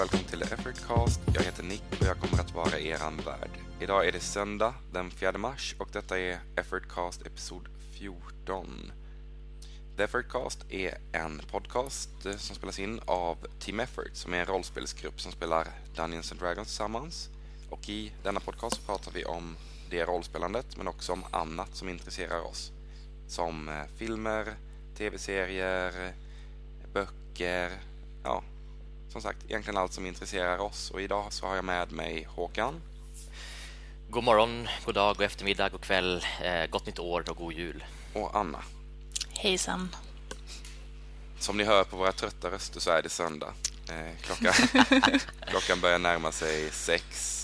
välkommen till Effortcast. Jag heter Nick och jag kommer att vara er värd. Idag är det söndag den 4 mars och detta är Effortcast episod 14. The Effortcast är en podcast eh, som spelas in av Team Effort som är en rollspelsgrupp som spelar Dungeons and Dragons tillsammans. Och i denna podcast pratar vi om det rollspelandet men också om annat som intresserar oss. Som eh, filmer, tv-serier, böcker, ja, som sagt, egentligen allt som intresserar oss. Och idag så har jag med mig Håkan. God morgon, god dag, god eftermiddag, god kväll, eh, gott nytt år och god jul. Och Anna. Hejsan. Som ni hör på våra trötta röster så är det söndag. Eh, klockan, klockan börjar närma sig sex.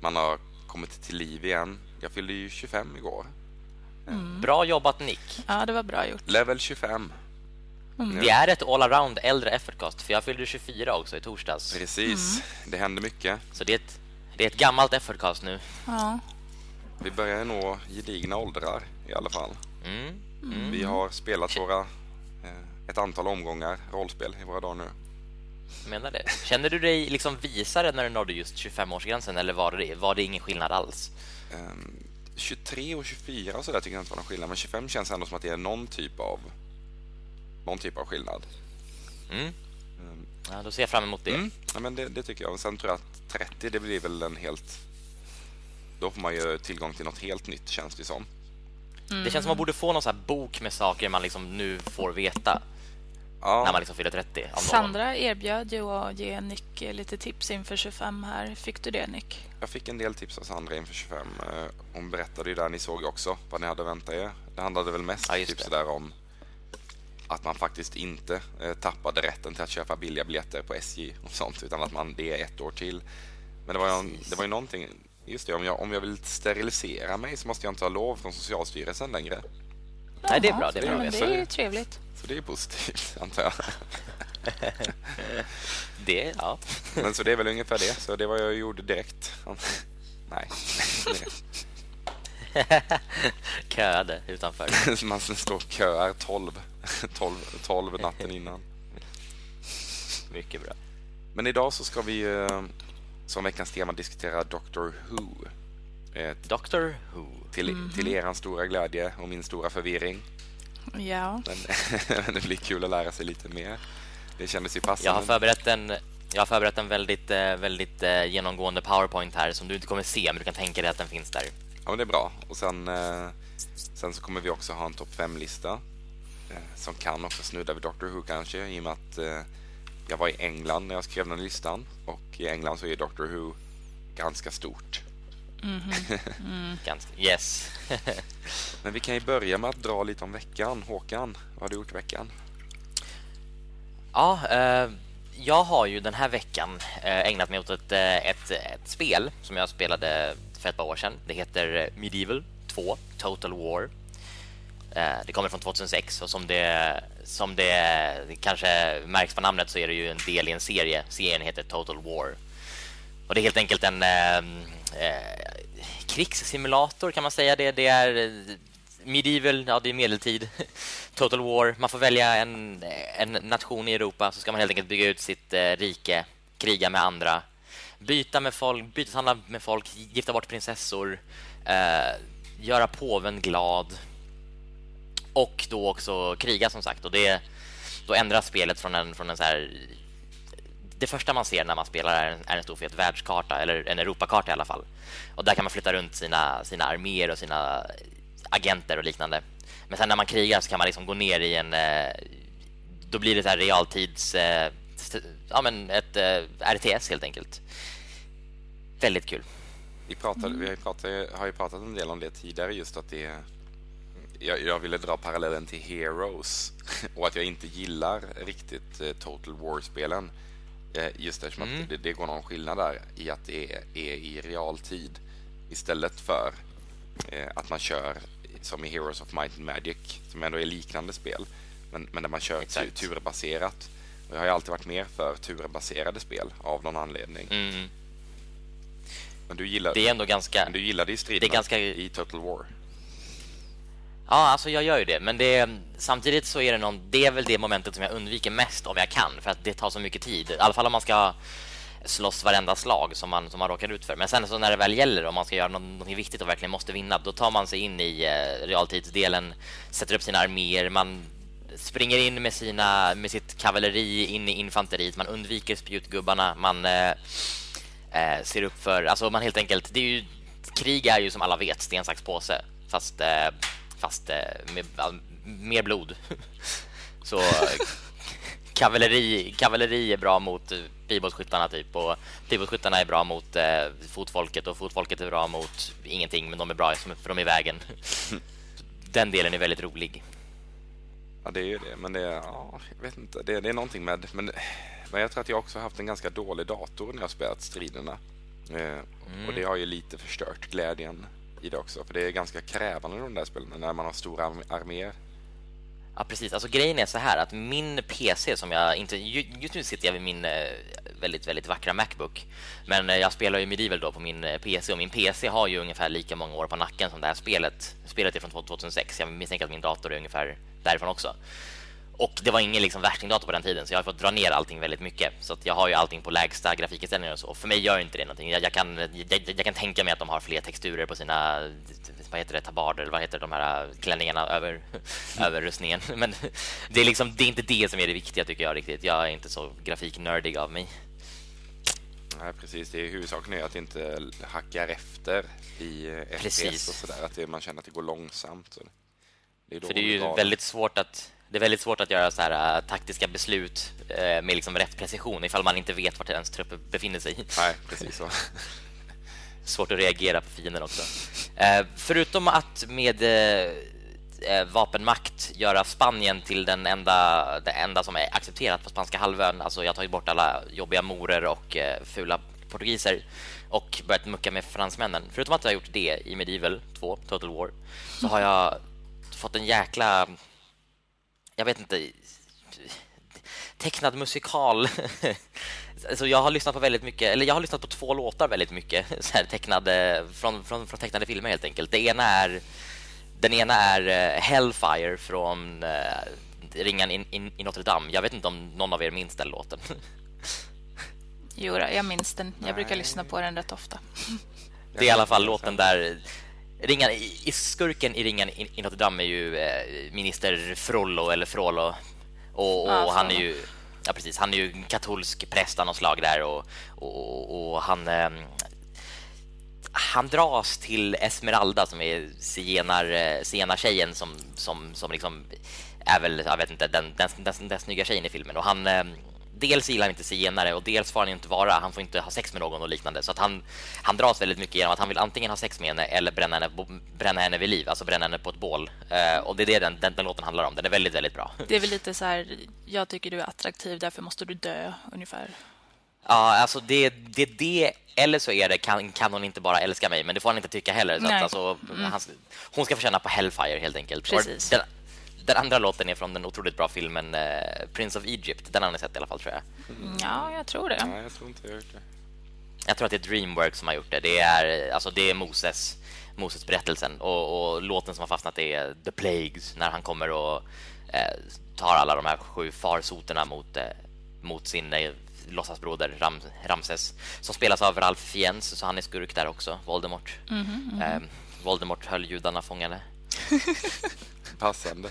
Man har kommit till liv igen. Jag fyllde ju 25 igår. Mm. Bra jobbat Nick. Ja, det var bra gjort. Level 25. Mm. Det är ett all-around äldre effortcast för jag fyllde 24 också i torsdags. Precis, mm. det händer mycket. Så det är ett, det är ett gammalt effortcast nu. Ja. Vi börjar nå gedigna åldrar i alla fall. Mm. Mm. Vi har spelat våra eh, ett antal omgångar rollspel i våra dagar nu. Menar det. Känner du dig liksom visare när du nådde just 25-årsgränsen eller var det, var det ingen skillnad alls? Um, 23 och 24 och så där tycker jag inte var någon skillnad men 25 känns ändå som att det är någon typ av någon typ av skillnad. Mm. Um, ja, då ser jag fram emot det. Mm. Ja, men det, det, tycker jag. Sen tror jag att 30 det blir väl en helt... Då får man ju tillgång till något helt nytt känns det som. Mm. Det känns som man borde få någon sån bok med saker man liksom nu får veta. Ja. När man liksom fyller 30. Sandra erbjöd ju att ge Nick lite tips inför 25 här. Fick du det Nick? Jag fick en del tips av Sandra inför 25. Eh, hon berättade ju där, ni såg också vad ni hade väntat er. Det handlade väl mest ja, typ sådär om att man faktiskt inte eh, tappade rätten till att köpa billiga biljetter på SJ och sånt, utan att man det är ett år till. Men det var ju, det var ju någonting, just det, om jag, om jag vill sterilisera mig så måste jag inte ha lov från Socialstyrelsen längre. Nej, det är bra. Det är, bra. Men det är ju trevligt. Så det är positivt, antar jag. det, ja. Men så det är väl ungefär det. Så det var jag gjorde direkt. Nej. Köade utanför. Man står köar 12, 12, 12 natten innan. Mycket bra. Men idag så ska vi eh, som veckans tema diskutera Doctor Who. Ett, Doctor Who. Till, mm -hmm. till er stora glädje och min stora förvirring. Ja. Men det blir kul att lära sig lite mer. Det kändes ju passande. Jag har förberett en, jag har förberett en väldigt, eh, väldigt eh, genomgående powerpoint här som du inte kommer se, men du kan tänka dig att den finns där. Ja, men det är bra. Och sen, eh, sen så kommer vi också ha en topp 5-lista som kan också snudda vid Doctor Who kanske i och med att jag var i England när jag skrev den listan och i England så är Doctor Who ganska stort. Mm -hmm. mm. Ganska, yes. Men vi kan ju börja med att dra lite om veckan. Håkan, vad har du gjort i veckan? Ja, eh, jag har ju den här veckan eh, ägnat mig åt ett, eh, ett, ett, spel som jag spelade för ett par år sedan. Det heter Medieval 2 Total War. Eh, det kommer från 2006 och som det, som det kanske märks på namnet så är det ju en del i en serie. Serien heter Total War. Och det är helt enkelt en eh, eh, krigssimulator kan man säga. Det, det är eh, medieval, ja det är medeltid. Total War, man får välja en, en nation i Europa så ska man helt enkelt bygga ut sitt eh, rike, kriga med andra, byta med folk, byteshandla med folk, gifta bort prinsessor, eh, göra påven glad och då också kriga som sagt och det då ändras spelet från en från en så här det första man ser när man spelar är en, är en stor fet världskarta eller en Europakarta i alla fall. Och där kan man flytta runt sina sina arméer och sina agenter och liknande. Men sen när man krigar så kan man liksom gå ner i en eh, då blir det så här realtids eh, ja men ett eh, RTS helt enkelt. Väldigt kul. Vi pratade vi har ju pratat, har ju pratat en del om det tidigare just att det jag, jag, ville dra parallellen till Heroes och att jag inte gillar riktigt Total War-spelen. Just eftersom mm. att det, det går någon skillnad där i att det är, är i realtid istället för eh, att man kör som i Heroes of Might and Magic som ändå är liknande spel men, men där man kör Exakt. turbaserat. Och jag har alltid varit mer för turbaserade spel av någon anledning. Mm. Men du gillar, det är ändå ganska, men du gillade i striderna ganska... i Total War. Ja, alltså jag gör ju det, men det, samtidigt så är det någon, det är väl det momentet som jag undviker mest om jag kan för att det tar så mycket tid. I alla fall om man ska slåss varenda slag som man, som man råkar ut för. Men sen så när det väl gäller, om man ska göra något, viktigt och verkligen måste vinna, då tar man sig in i eh, realtidsdelen, sätter upp sina arméer, man springer in med, sina, med sitt kavalleri in i infanteriet, man undviker spjutgubbarna, man eh, eh, ser upp för... Alltså man helt enkelt... Det är ju, krig är ju som alla vet sten, sax, påse, fast, eh, fast eh, med mer blod. Så kavalleri, kavalleri är bra mot pilbågsskyttarna typ och pilbågsskyttarna är bra mot eh, fotfolket och fotfolket är bra mot ingenting men de är bra för de är i vägen. Den delen är väldigt rolig. Ja, det är ju det, men det är, ja, jag vet inte, det, det är någonting med, men, men jag tror att jag också haft en ganska dålig dator när jag spelat striderna. Eh, mm. Och det har ju lite förstört glädjen i det också, för det är ganska krävande de där spelen när man har stora arméer. Ja, precis. Alltså grejen är så här att min PC som jag inte just nu sitter jag vid min eh, väldigt väldigt vackra Macbook. Men eh, jag spelar ju Medieval då på min eh, PC och min PC har ju ungefär lika många år på nacken som det här spelet. Spelet är från 2006. Jag misstänker att min dator är ungefär därifrån också. Och det var ingen liksom värstingdator på den tiden så jag har fått dra ner allting väldigt mycket. Så jag har ju allting på lägsta grafikinställningar och så. För mig gör inte det någonting. Jag, jag kan, jag, jag, kan tänka mig att de har fler texturer på sina vad heter det, tabarder eller vad heter de här klänningarna över, över rustningen. Men det är, liksom, det är inte det som är det viktiga tycker jag riktigt. Jag är inte så grafiknördig av mig. Nej, precis. Det är huvudsaken är att inte hackar efter i FPS och sådär. Att det, man känner att det går långsamt. Det är För det är ju väldigt svårt att det är väldigt svårt att göra så här uh, taktiska beslut uh, med liksom rätt precision ifall man inte vet vart ens trupper befinner sig. Nej, precis så. svårt att reagera på fienden också. Uh, förutom att med vapenmakt göra Spanien till den enda, det enda som är accepterat på spanska halvön. Alltså jag har tagit bort alla jobbiga morer och fula portugiser och börjat mucka med fransmännen. Förutom att jag har gjort det i Medieval 2, Total War, så har jag fått en jäkla jag vet inte tecknad musikal. alltså jag har lyssnat på väldigt mycket eller jag har lyssnat på två låtar väldigt mycket så här tecknade från, från, från tecknade filmer helt enkelt. Det ena är den ena är uh, Hellfire från uh, Ringan i, in, i Notre Dame. Jag vet inte om någon av er minns den låten. jo, jag minns den. Jag brukar lyssna på den rätt ofta. Det är i alla fall låten där Ringan, i, skurken i Ringen i Notre Dame är ju eh, minister Frollo eller Frollo. Och, och ja, han är ju ja precis, han är ju katolsk präst av något slag där och, och, och han eh, han dras till Esmeralda som är zigenar zigenartjejen som som som liksom är väl jag vet inte den den, den, den snygga tjejen i filmen. Och han eh, dels gillar han inte zigenare och dels får han inte vara, han får inte ha sex med någon och liknande. Så att han, han dras väldigt mycket genom att han vill antingen ha sex med henne eller bränna henne, bränna henne vid liv, alltså bränna henne på ett bål. Uh, och det är det den, den, den, låten handlar om. Den är väldigt, väldigt bra. Det är väl lite så här, jag tycker du är attraktiv, därför måste du dö, ungefär. Ja, alltså det, det det eller så är det kan, kan hon inte bara älska mig, men det får han inte tycka heller. Så att, alltså, mm. han, hon ska få känna på Hellfire helt enkelt. Precis. Den, andra låten är från den otroligt bra filmen eh, Prince of Egypt. Den har ni sett i alla fall, tror jag. Mm. Ja, jag tror det. Ja, jag tror inte jag gjort det. Jag tror att det är Dreamworks som har gjort det. Det är, alltså, det är Moses, Moses berättelsen. Och, och låten som har fastnat är The Plagues, när han kommer och eh, tar alla de här sju farsoterna mot, eh, mot sin eh, låtsasbroder Ram, Ramses, som spelas av Ralph Fiennes, så han är skurk där också, Voldemort. Mm -hmm, mm -hmm. Voldemort höll judarna fångade. Passande.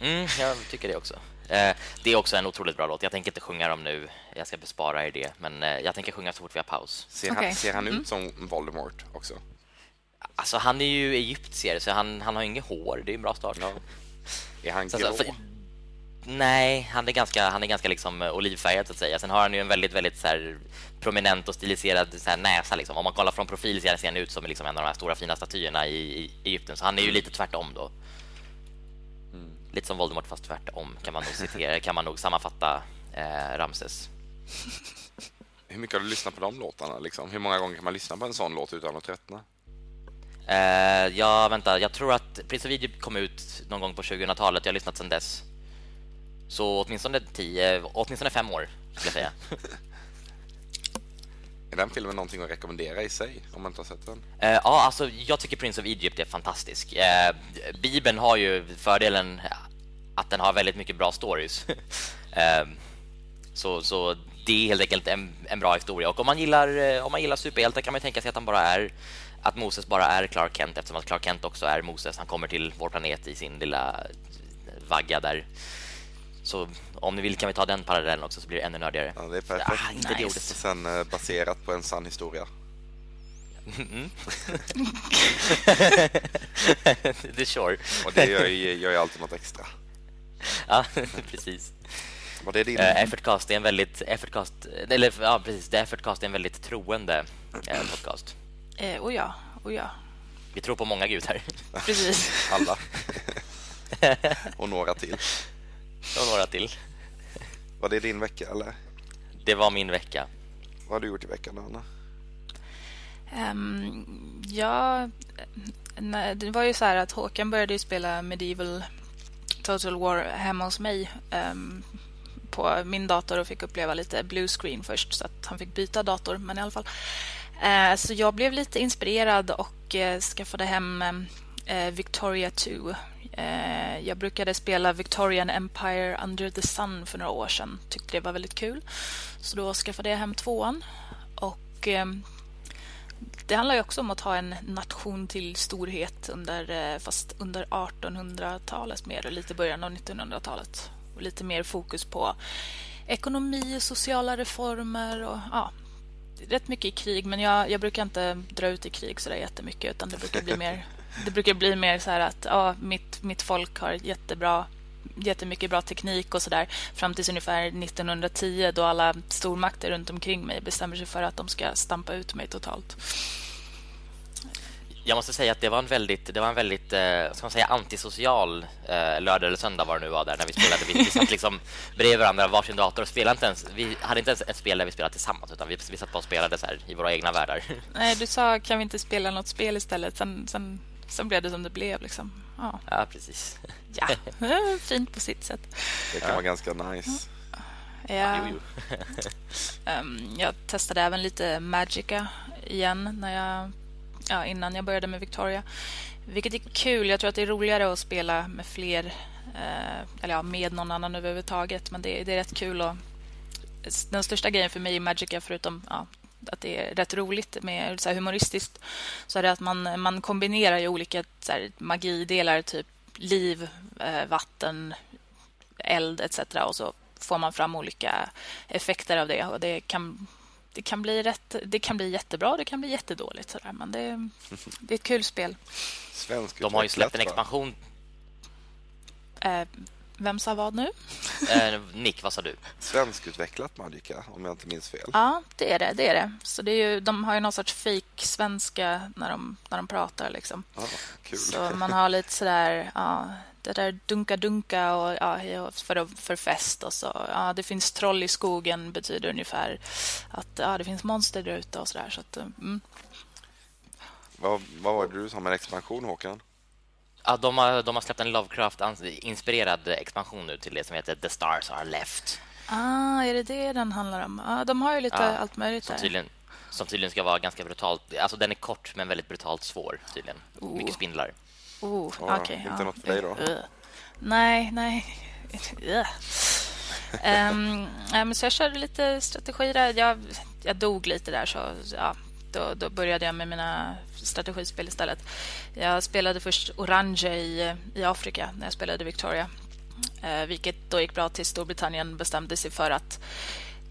Mm, jag tycker det också. Eh, det är också en otroligt bra låt. Jag tänker inte sjunga dem nu. Jag ska bespara er det. Men eh, jag tänker sjunga så fort vi har paus. Ser han, okay. ser han mm. ut som Voldemort också? Alltså, han är ju egyptier, så han, han har inget hår. Det är en bra start. Ja. Är han grå? Alltså, för, nej, han är ganska, han är ganska liksom eh, olivfärgad så att säga. Sen har han ju en väldigt, väldigt så här, prominent och stiliserad så här, näsa. Liksom. Om man kollar från profil ser han ut som liksom en av de här stora fina statyerna i, i Egypten. Så han är ju lite tvärtom då. Lite som Voldemort fast tvärtom kan man nog citera, kan man nog sammanfatta eh, Ramses. Hur mycket har du lyssnat på de låtarna? Liksom? Hur många gånger kan man lyssna på en sån låt utan att tröttna? Eh, ja, vänta, jag tror att Prince of Egypt kom ut någon gång på 2000-talet. Jag har lyssnat sedan dess. Så åtminstone, tio, åtminstone fem år, skulle jag säga. Är den filmen någonting att rekommendera i sig om man inte har sett den? Uh, ja, alltså jag tycker Prince of Egypt är fantastisk. Uh, Bibeln har ju fördelen att den har väldigt mycket bra stories. uh, så, så det är helt enkelt en, en bra historia. Och om man gillar, eh, om man gillar superhjältar kan man tänka sig att han bara är att Moses bara är Clark Kent eftersom att Clark Kent också är Moses. Han kommer till vår planet i sin lilla vagga där. Så om ni vill kan vi ta den parallellen också så blir det ännu nördigare. Ja, det är perfekt. Ah, inte Nice. det ordet. Och sen eh, baserat på en sann historia. det är sure. Och det gör ju, gör ju alltid något extra. Ja, precis. Var det din? Uh, Effortcast är en väldigt Effortcast eller ja precis, The Effortcast är en väldigt troende eh, podcast. Eh, och ja, och ja. Vi tror på många gudar. Precis. Alla. och några till. Och några till. Var det din vecka eller? Det var min vecka. Vad har du gjort i veckan Anna? Ehm, ja, nej, det var ju så här att Håkan började ju spela Medieval Total War hemma hos mig um, på min dator och fick uppleva lite blue screen först så att han fick byta dator, men i alla fall. Uh, så jag blev lite inspirerad och uh, skaffade hem uh, Victoria 2. Jag brukade spela Victorian Empire Under the Sun för några år sedan. Tyckte det var väldigt kul. Så då skaffade jag hem tvåan. Och ehm, det handlar ju också om att ha en nation till storhet under, eh, fast under 1800-talet mer och lite början av 1900-talet. Och lite mer fokus på ekonomi sociala reformer och ja, rätt mycket i krig. Men jag, jag brukar inte dra ut i krig så där jättemycket utan det brukar bli mer, det brukar bli mer så här att ja, mitt, mitt folk har jättebra jättemycket bra teknik och sådär fram tills ungefär 1910 då alla stormakter runt omkring mig bestämmer sig för att de ska stampa ut mig totalt. Jag måste säga att det var en väldigt, det var en väldigt eh, ska man säga, antisocial eh, lördag eller söndag var det nu var där när vi spelade. Vi, vi satt liksom bredvid varandra varsin dator och spelade inte ens, vi hade inte ens ett spel där vi spelade tillsammans utan vi, vi satt bara och spelade så här i våra egna världar. Nej, du sa kan vi inte spela något spel istället? Sen, sen, sen blev det som det blev. Liksom. Ja, Ja, precis. ja. fint på sitt sätt. Det kan vara ganska nice. Ja. Jo, jo. Ehm, jag testade även lite Magica igen när jag, ja, innan jag började med Victoria. Vilket är kul. Jag tror att det är roligare att spela med fler, eh, eller ja, med någon annan överhuvudtaget. Men det, det är rätt kul. Och, den största grejen för mig i Magica, förutom ja, att det är rätt roligt med så här humoristiskt, så är det att man, man kombinerar ju olika så här, magidelar, typ liv, eh, vatten, eld etc. Och så får man fram olika effekter av det. Och det kan, det kan, bli, rätt, det kan bli jättebra, det kan bli jättedåligt. Sådär. Men det, det är ett kul spel. Svensk De har ju släppt en expansion. Eh, vem sa vad nu? Eh, Nick, vad sa du? Svenskutvecklat Magica, om jag inte minns fel. Ja, det är det. det, är det. Så det är ju, de har ju någon sorts fake-svenska när de, när de pratar. Liksom. Ja, kul. Så man har lite sådär, ja, det där dunka-dunka och ja, ja, för, för fest och så. Ja, det finns troll i skogen betyder ungefär att ja, det finns monster där ute och sådär. Så att, mm. Vad, vad var det du sa med expansion Håkan? Ja, de, har, de har släppt en Lovecraft-inspirerad expansion nu till det som heter The Stars Are Left. Ah, är det det den handlar om? Ah, de har ju lite Ja, allt möjligt Som där. tydligen, som tydligen ska vara ganska brutalt. Alltså den är kort men väldigt brutalt svår tydligen. Oh. Mycket spindlar. Oh, Ja, okej, inte ja. något för dig då? Uh. Nej, nej. Nej, men så jag körde lite strategi där. Jag, jag dog lite där, så ja, då, då började jag med mina strategispel istället. Jag spelade först Orange i, i Afrika när jag spelade Victoria. Eh, vilket då gick bra tills Storbritannien bestämde sig för att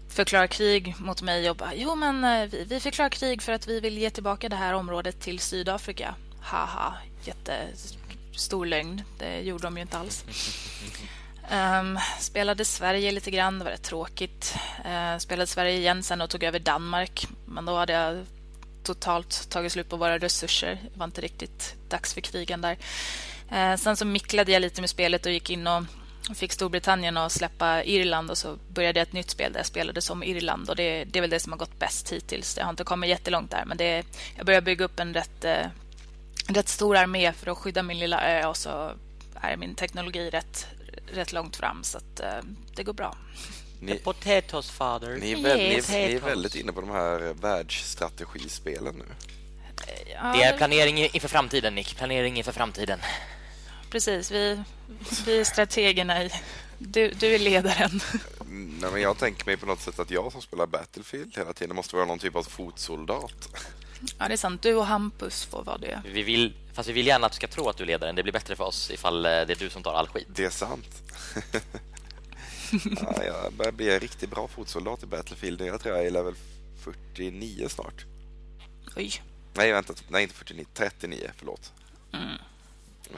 förklara krig mot mig och bara, jo men eh, vi, vi förklarar krig för att vi vill ge tillbaka det här området till Sydafrika. Haha, jättestor lögn. Det gjorde de ju inte alls. Um, spelade Sverige lite grann, det var rätt tråkigt. Uh, spelade Sverige igen sen och tog över Danmark. Men då hade jag totalt tagit slut på våra resurser. Det var inte riktigt dags för krigen där. Eh, sen så micklade jag lite med spelet och gick in och fick Storbritannien att släppa Irland och så började jag ett nytt spel där jag spelade som Irland och det, det är väl det som har gått bäst hittills. Jag har inte kommit jättelångt där men det, jag börjar bygga upp en rätt, eh, rätt stor armé för att skydda min lilla ö och så är min teknologi rätt, rätt långt fram så att eh, det går bra. Ni, Potatoes father. ni, är väl, ni, Yes. ni är väldigt inne på de här världsstrategispelen nu. Ja, Det är planering inför framtiden, Nick. Planering inför framtiden. Precis, vi, vi är strategerna i... Du, du är ledaren. Nej, men jag tänker mig på något sätt att jag som spelar Battlefield hela tiden måste vara någon typ av fotsoldat. Ja, det är sant. Du och Hampus får vara det. Vi vill, fast vi vill gärna att du ska tro att du är ledaren. Det blir bättre för oss ifall eh, det är du som tar all skit. Det är sant. ja, jag börjar bli en riktigt bra fotsoldat i Battlefield. Jag tror jag är level 49 snart. Oj. Nej, vänta. Nej, inte 49. 39, förlåt.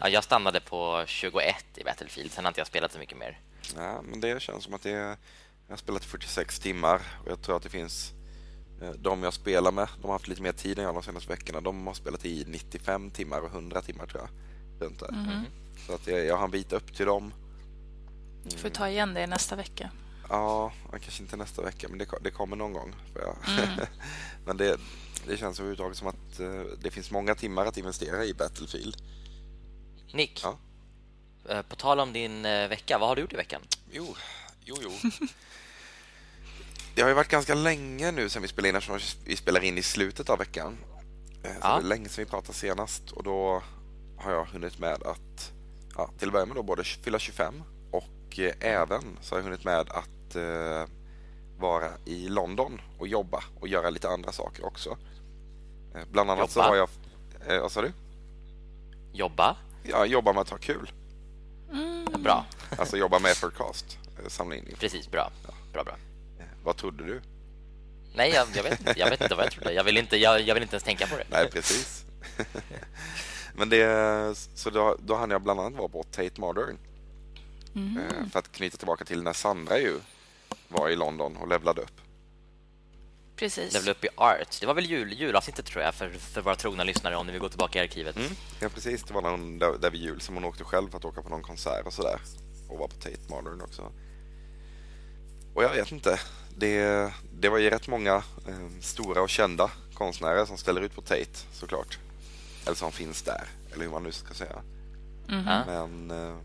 Ja, jag stannade på 21 i Battlefield. Sen har inte jag spelat så mycket mer. Ja, men det känns som att det är... Jag har spelat 46 timmar och jag tror att det finns... eh, De jag spelar med, de har haft lite mer tid än jag de senaste veckorna. De har spelat i 95 timmar och 100 timmar tror jag. Runt där. Så att jag, jag har en bit upp till dem. Du får ta igen det nästa vecka. Ja, kanske inte nästa vecka, men det, det kommer någon gång. För jag. men det, det känns överhuvudtaget som att eh, det finns många timmar att investera i Battlefield. Nick, Ja. eh, på tal om din eh, vecka, vad har du gjort i veckan? Jo, jo, jo. Det har ju varit ganska länge nu sen vi spelade in eftersom vi spelar in i slutet av veckan. Så Ja. det är länge sedan vi pratade senast och då har jag hunnit med att ja, till att börja med då både fylla 25 och eh, även så har jag hunnit med att eh, vara i London och jobba och göra lite andra saker också. Eh, bland annat så Jobba? har jag... Eh, vad sa du? Jobba? Ja, jobba med att ha kul. Bra. Alltså jobba med Effortcast. eh, Samla in info. Precis, bra. Bra, bra. Eh, Vad trodde du? Nej, jag, jag, vet, jag vet inte vad jag trodde. Jag vill inte, jag, jag vill inte ens tänka på det. Nej, precis. Men det, så då, då hann jag bland annat vara på Tate Modern. Eh, För att knyta tillbaka till när Sandra ju var i London och levlade upp. Precis. Level upp i art. Det var väl jul, julavsnittet tror jag för, för våra trogna lyssnare om ni vill gå tillbaka i arkivet. Ja, precis. Det var när hon, där, där vid jul som hon åkte själv för att åka på någon konsert och sådär. Och var på Tate Modern också. Och jag vet inte. Det, det var ju rätt många eh, stora och kända konstnärer som ställer ut på Tate såklart. Eller som finns där, eller hur man nu ska säga. Ja. Men eh,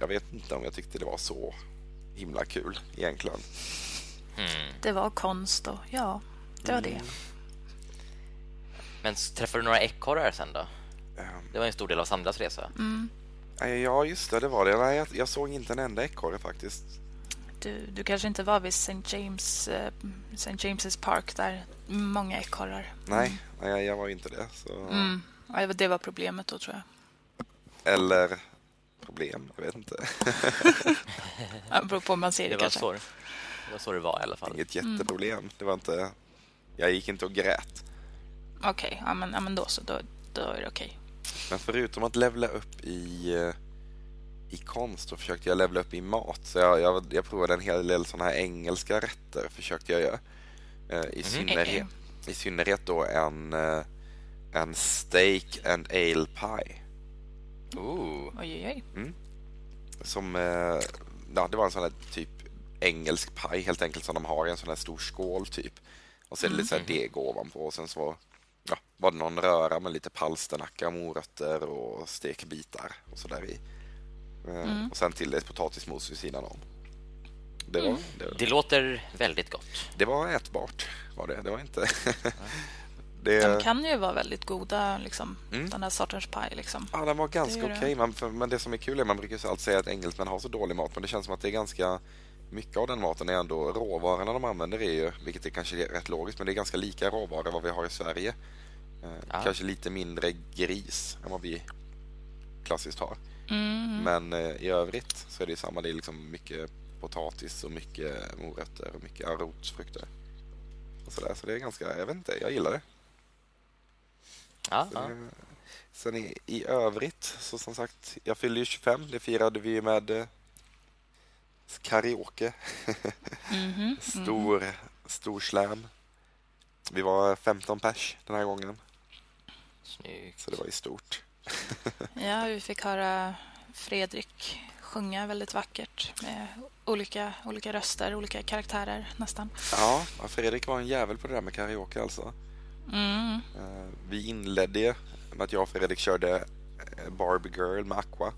jag vet inte om jag tyckte det var så himla kul egentligen. Det var konst och ja, det var det. Men träffade du några ekorrar sen då? Ehm, Det var en stor del av Sandras resa. nej, Ja, just det, det var det. Nej, jag, jag såg inte en enda ekorre faktiskt. Du, du kanske inte var vid St. James, eh, St. James's Park där många ekorrar. Nej, nej jag var inte det. Så... Mm. Ja, det var problemet då tror jag. Eller problem, jag vet inte. Ja, beror på om man ser det, Det var, kanske. så, det var så det var i alla fall. Inget jätteproblem. Det var inte... Jag gick inte och grät. Okej, ja, men, ja, men då så. Då, då är det okej. Men förutom att levla upp i, eh, i konst så försökte jag levla upp i mat. Så jag, jag, jag provade en hel del sådana här engelska rätter försökte jag göra. Eh, I, synnerhet, I synnerhet då en, eh, en steak and ale pie. Ooh. Oj, oj, oj. Som, eh, ja, det var en sån här typ engelsk paj helt enkelt som de har i en sån här stor skål typ. Och så är det lite så här deg ovanpå och sen så ja, var det någon röra med lite palsternacka, morötter och stekbitar och så där i. Eh, Och sen till det ett potatismos vid sidan om. Det var, det, Det låter väldigt gott. det var ätbart, var det. Det var inte... De det, kan ju vara väldigt goda, liksom, Mm. den här sortens paj. Liksom. Ja, den var ganska okej. det. Men, för- men det som är kul är man brukar alltid säga att engelsmän har så dålig mat. Men det känns som att det är ganska mycket av den maten är ändå råvarorna de använder är ju, vilket är kanske rätt logiskt, men det är ganska lika råvaror vad vi har i Sverige. Eh, Ja. Kanske lite mindre gris än vad vi klassiskt har. Mm. Men eh, i övrigt så är det samma. Det är liksom mycket potatis och mycket morötter och mycket rotsfrukter. Och sådär. Så det är ganska, jag vet inte, jag gillar det. Ja, ja. Eh, Sen i, i övrigt, så som sagt, jag fyllde ju 25. Det firade vi med eh, karaoke. Mhm. Stor, stor slam. Vi var 15 pers den här gången, Snyggt. så det var ju stort. Ja, vi fick höra Fredrik sjunga väldigt vackert med olika, olika röster, olika karaktärer nästan. Ja, ja, Fredrik var en jävel på det där med karaoke alltså. Mm. Eh, Vi inledde med att jag och Fredrik körde eh, Barbie Girl med Aqua.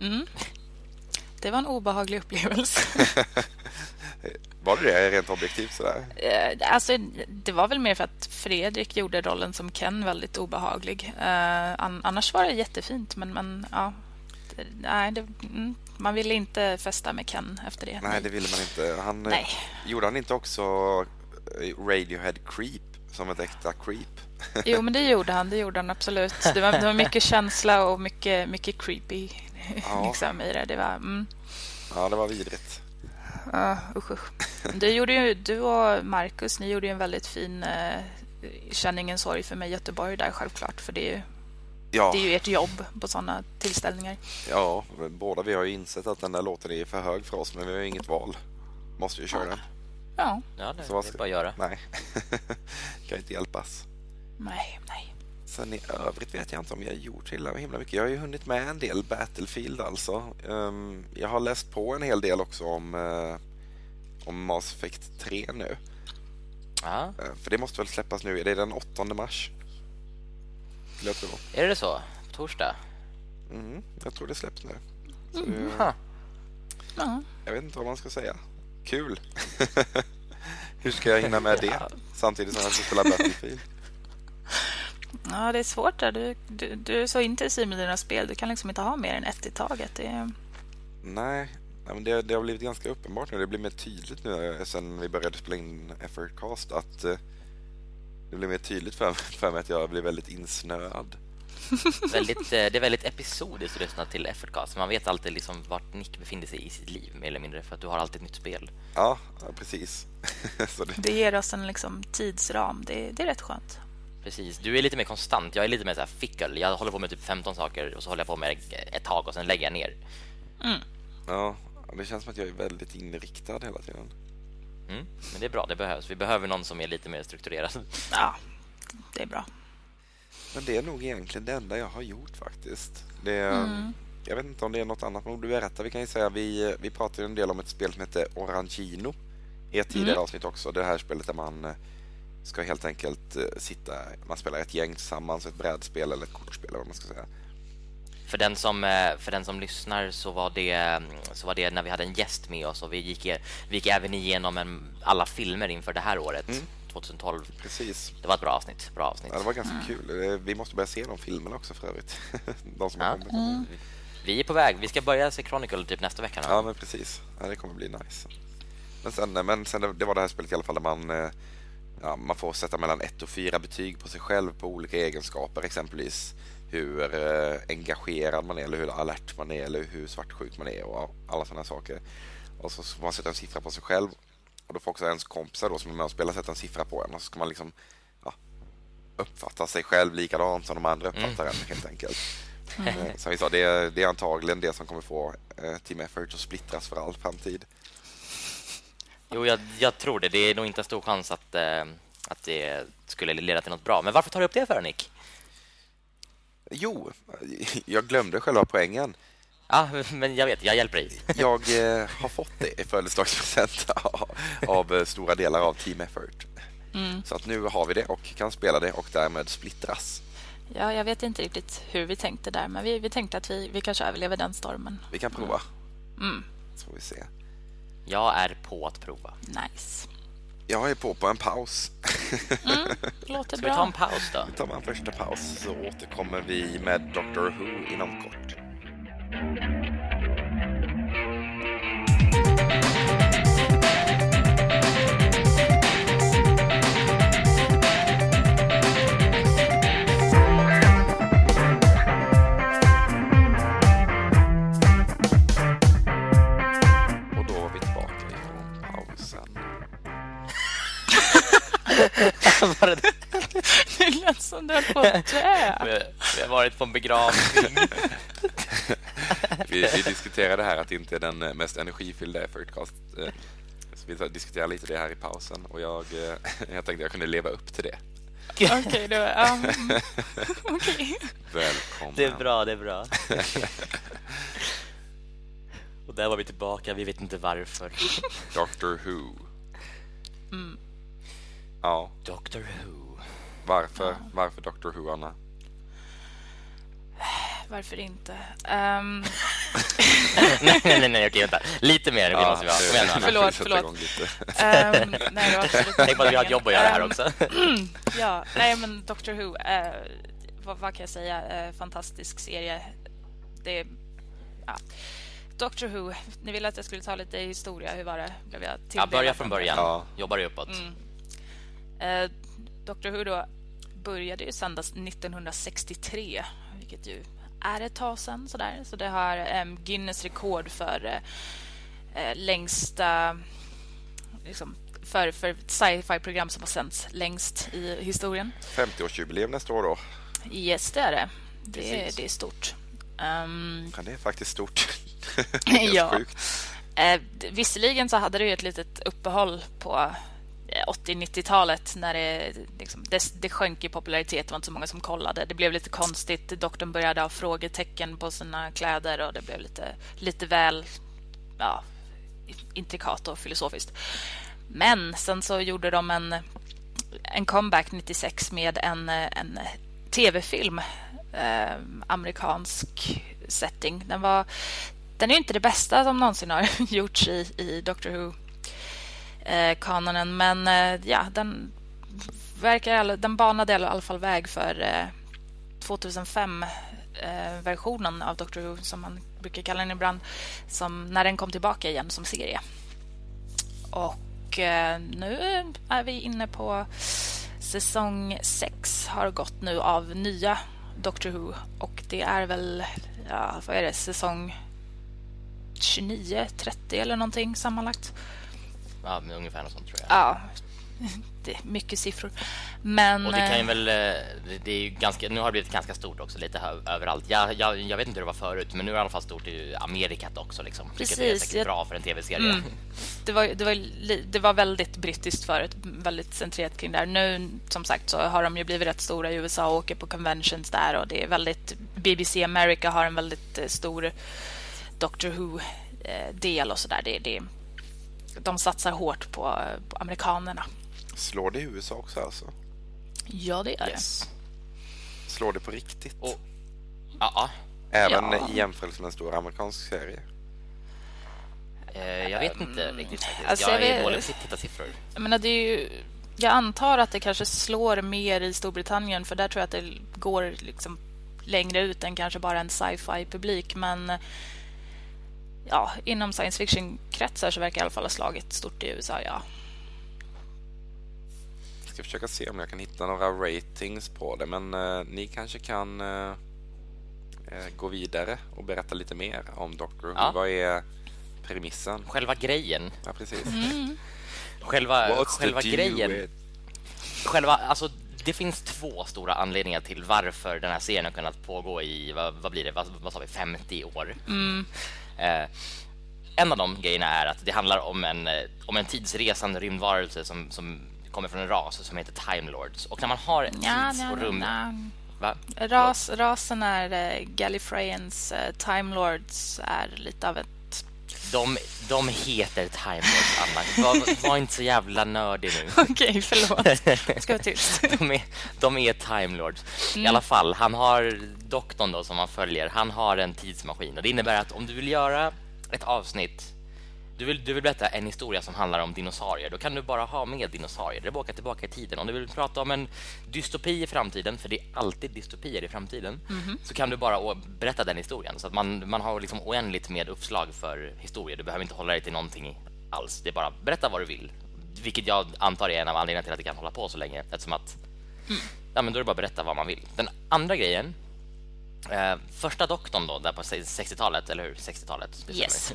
Mm. Det var en obehaglig upplevelse. Var det det rent objektivt sådär? Eh, alltså, det var väl mer för att Fredrik gjorde rollen som Ken väldigt obehaglig. Eh, an- annars var det jättefint, men, men ja, nej, det, mm, man ville inte festa med Ken efter det. Nej, det ville man inte. Han, Nej. Gjorde han inte också Radiohead Creep som ett äkta creep? Jo, men det gjorde han. Det gjorde han absolut. Det var, det var mycket känsla och mycket, mycket creepy Ja. liksom, i det. Det var... Mm, Ja, det var vidrigt. ja, usch, usch. Du, gjorde ju, du och Marcus, ni gjorde ju en väldigt fin uh, Känn ingen sorg för mig Göteborg där självklart. För det är ju, Ja, det är ju ert jobb på sådana tillställningar. ja, båda vi har ju insett att den där låten är för hög för oss, men vi har ju inget val. Måste ju köra den. Ja, Ja, det Så vad är ska- bara göra. Nej, kan inte hjälpas. nej, nej. Sen i övrigt vet jag inte om jag har gjort så himla himla mycket. Jag har ju hunnit med en del Battlefield alltså. Ehm, jag har läst på en hel del också om, eh, om Mass Effect 3 nu. Ja, Eh, för det måste väl släppas nu. Det är den 8 mars. Jag tro. är det så? På torsdag? Mm, jag tror det släpps nu. Så det. Ja. jag vet inte vad man ska säga. Kul! Hur ska jag hinna med det samtidigt som jag ska spela Battlefield? ja, det är svårt där. Du, du, du är så intensiv med dina spel. Du kan liksom inte ha mer än ett i taget. Det är... Nej, men det, det har blivit ganska uppenbart nu. Det blir mer tydligt nu eh, sen vi började spela in Effortcast att eh, det blir mer tydligt för, för mig att jag blir väldigt insnöad. Väldigt, eh, det är väldigt episodiskt att lyssna till Effortcast. Man vet alltid liksom vart Nick befinner sig i sitt liv, mer eller mindre, för att du har alltid ett nytt spel. Ja, ja precis. Så det, Det ger oss en liksom, tidsram. Det, det är rätt skönt. Precis. Du är lite mer konstant. Jag är lite mer så här fickel. Jag håller på med typ 15 saker och så håller jag på med ett tag och sen lägger jag ner. ja, det känns som att jag är väldigt inriktad hela tiden. Mm. Men det är bra, det behövs. Vi behöver någon som är lite mer strukturerad. Ja, det är bra. Men det är nog egentligen det enda jag har gjort faktiskt. Det, Jag vet inte om det är något annat, men om du berättar. Vi kan ju säga vi, vi pratade en del om ett spel som heter Orangino i ett tidigare avsnitt också. Det här spelet där man eh, ska helt enkelt eh, sitta, man spelar ett gäng tillsammans, ett brädspel eller ett kortspel eller vad man ska säga. För den som, eh, för den som lyssnar så var, det, mm, så var det när vi hade en gäst med oss och vi gick, vi gick även igenom en, alla filmer inför det här året, 2012. Precis. Det var ett bra avsnitt. Bra avsnitt. Ja, det var ganska kul. Eh, Vi måste börja se de filmerna också för övrigt. De som har Ja. kommit. Vi är på väg. Vi ska börja se Chronicle typ nästa vecka. nu. Ja, men precis. Ja, det kommer bli nice. Men sen, men sen det, det var det här spelet i alla fall där man, eh, ja, man får sätta mellan ett och fyra betyg på sig själv på olika egenskaper. Exempelvis hur eh, engagerad man är eller hur alert man är eller hur svartsjuk man är och alla sådana saker. Och så får man sätta en siffra på sig själv och då får också ens kompisar då som är med och spelar sätta en siffra på en och så ska man liksom ja, uppfatta sig själv likadant som de andra uppfattar en helt enkelt. Eh, Som vi sa, det är, det är antagligen det som kommer få eh, Team Effort att splittras för all framtid. Jo, jag, jag tror det. Det är nog inte en stor chans att, eh, att det skulle leda till något bra. Men varför tar du upp det för, Nick? Jo, jag glömde själva poängen. Ja, men jag vet, jag hjälper dig. Jag eh, har fått det i födelsedagspresent av, av eh, stora delar av Team Effort. Så att nu har vi det och kan spela det och därmed splittras. Ja, jag vet inte riktigt hur vi tänkte där, men vi, vi tänkte att vi, vi kanske överlever den stormen. Vi kan prova. Så får vi se. Jag är på att prova. Nice. Jag är på på en paus. Låter Ska vi ta en paus då? Tar man första paus så återkommer vi med Doctor Who inom kort. Och då var vi tillbaka ifrån pausen. Var det- Det lät som du höll på att dö. Vi har varit på en begravning. Vi, vi diskuterade här att det inte är den eh, mest energifyllda Effortcast. eh, Så vi diskuterade lite det här i pausen och jag, eh, jag tänkte jag kunde leva upp till det. Okej, då... Ja, mm. Okej. Välkommen. Det är bra, det är bra. Och där var vi tillbaka, vi vet inte varför. Doctor Who. Ja, Doctor Who. Varför, varför Doctor Who, Anna? Varför inte? Ehm, nej, nej, nej, okej, vänta. Lite mer, vi måste vi ha. Kom igen, Anna. Förlåt, förlåt. lite. ehm, nej, det var absolut Tänk på att vi har ett jobb att göra här meningen. också. Ehm, ja, nej men Doctor Who. eh, vad, vad kan jag säga? Eh, fantastisk serie. Det är ja. Doctor Who, ni ville att jag skulle ta lite historia. Hur var det? Blev jag Ja, börja från början. Ja. Jobbar uppåt. Eh, Doctor Who då började ju sändas 1963, vilket ju är ett tag sedan. Sådär. Så det har em, Guinness rekord för eh, längsta liksom, för, för sci-fi-program som har sänts längst i historien. 50-årsjubileum nästa år då. Yes, det är det. Det, Precis. det är stort. Ehm, Ja, det är faktiskt stort. Helt Ja. sjukt. Eh, visserligen så hade det ju ett litet uppehåll på Eh, 80-90-talet när det, liksom, det, det sjönk i popularitet. Det var inte så många som kollade. Det blev lite konstigt. Doktorn började ha frågetecken på sina kläder och det blev lite, lite väl ja, intrikat och filosofiskt. Men sen så gjorde de en, en comeback 96 med en, en tv-film. Eh, amerikansk setting. Den var den är inte det bästa som någonsin har gjorts i, i Doctor eh, kanonen. men eh, ja, den, verkar, den banade i alla fall väg för eh, 2005-versionen eh, av Doctor Who, som man brukar kalla den ibland, som, när den kom tillbaka igen som serie. Och eh, nu är vi inne på säsong 6 har gått nu av nya Doctor Who och det är väl, ja, vad är det, säsong 29, 30 eller någonting sammanlagt. Ja, men ungefär något sånt tror jag. Ja, det är mycket siffror. Men... Och det kan ju eh, väl, eh, det- är ganska, nu har det blivit ganska stort också lite här, överallt. Jag, jag, jag vet inte hur det var förut, men nu är det i alla fall stort i Amerikat också liksom. Vilket är Precis, säkert jag- bra för en tv-serie. Mm. det, var, det, var, det var väldigt brittiskt förut, väldigt centrerat kring det här. Nu, som sagt, så har de ju blivit rätt stora i USA och åker på conventions där och det är väldigt... BBC America har en väldigt eh, stor Doctor Who-del och sådär. Det, det, de satsar hårt på, på amerikanerna. Slår det i USA också alltså? Ja, det är Yes. Slår det på riktigt? Och, ja, Även Ja. i jämförelse med en stor amerikansk serie? eh, jag vet inte riktigt faktiskt. alltså, jag jag är vet- dålig på att titta siffror. Jag menar, det är ju, jag antar att det kanske slår mer i Storbritannien för där tror jag att det går liksom längre ut än kanske bara en sci-fi-publik. Men ja, inom science fiction-kretsar så verkar i alla fall ha slagit stort i USA, ja. Jag ska försöka se om jag kan hitta några ratings på det, men eh, ni kanske kan eh, eh, gå vidare och berätta lite mer om Doctor Who. Ja. Vad är premissen? Själva grejen, Ja, precis. själva, What's själva grejen with- själva, alltså, det finns två stora anledningar till varför den här serien har kunnat pågå i, vad, vad blir det, vad, vad sa vi, 50 år. Eh, en av de grejerna är att det handlar om en, eh, om en tidsresande rymdvarelse som, som kommer från en ras som heter Time Lords. Och när man har tids Ja, och ja, rum... ja. Va? Ras, rasen är eh, Gallifreyans eh, Time Lords är lite av ett... De, de heter Time Lords, Anna. Var, var inte så jävla nördig nu. Okej, förlåt. Ska vara tyst. De är, de är Time Lords. I alla fall, han har doktorn då som man följer. Han har en tidsmaskin och det innebär att om du vill göra ett avsnitt du vill, du vill berätta en historia som handlar om dinosaurier då kan du bara ha med dinosaurier. Bara åka tillbaka i tiden. Om du vill prata om en dystopi i framtiden, för det är alltid dystopier i framtiden, så kan du bara berätta den historien. Så att man, man har liksom oändligt med uppslag för historier. Du behöver inte hålla dig till någonting alls. Det är bara berätta vad du vill. Vilket jag antar är en av anledningarna till att det kan hålla på så länge. Eftersom att ja, men då är det bara berätta vad man vill. Den andra grejen Eh, första doktorn då, där på 60-talet, eller hur? 60-talet. det stämmer. Yes.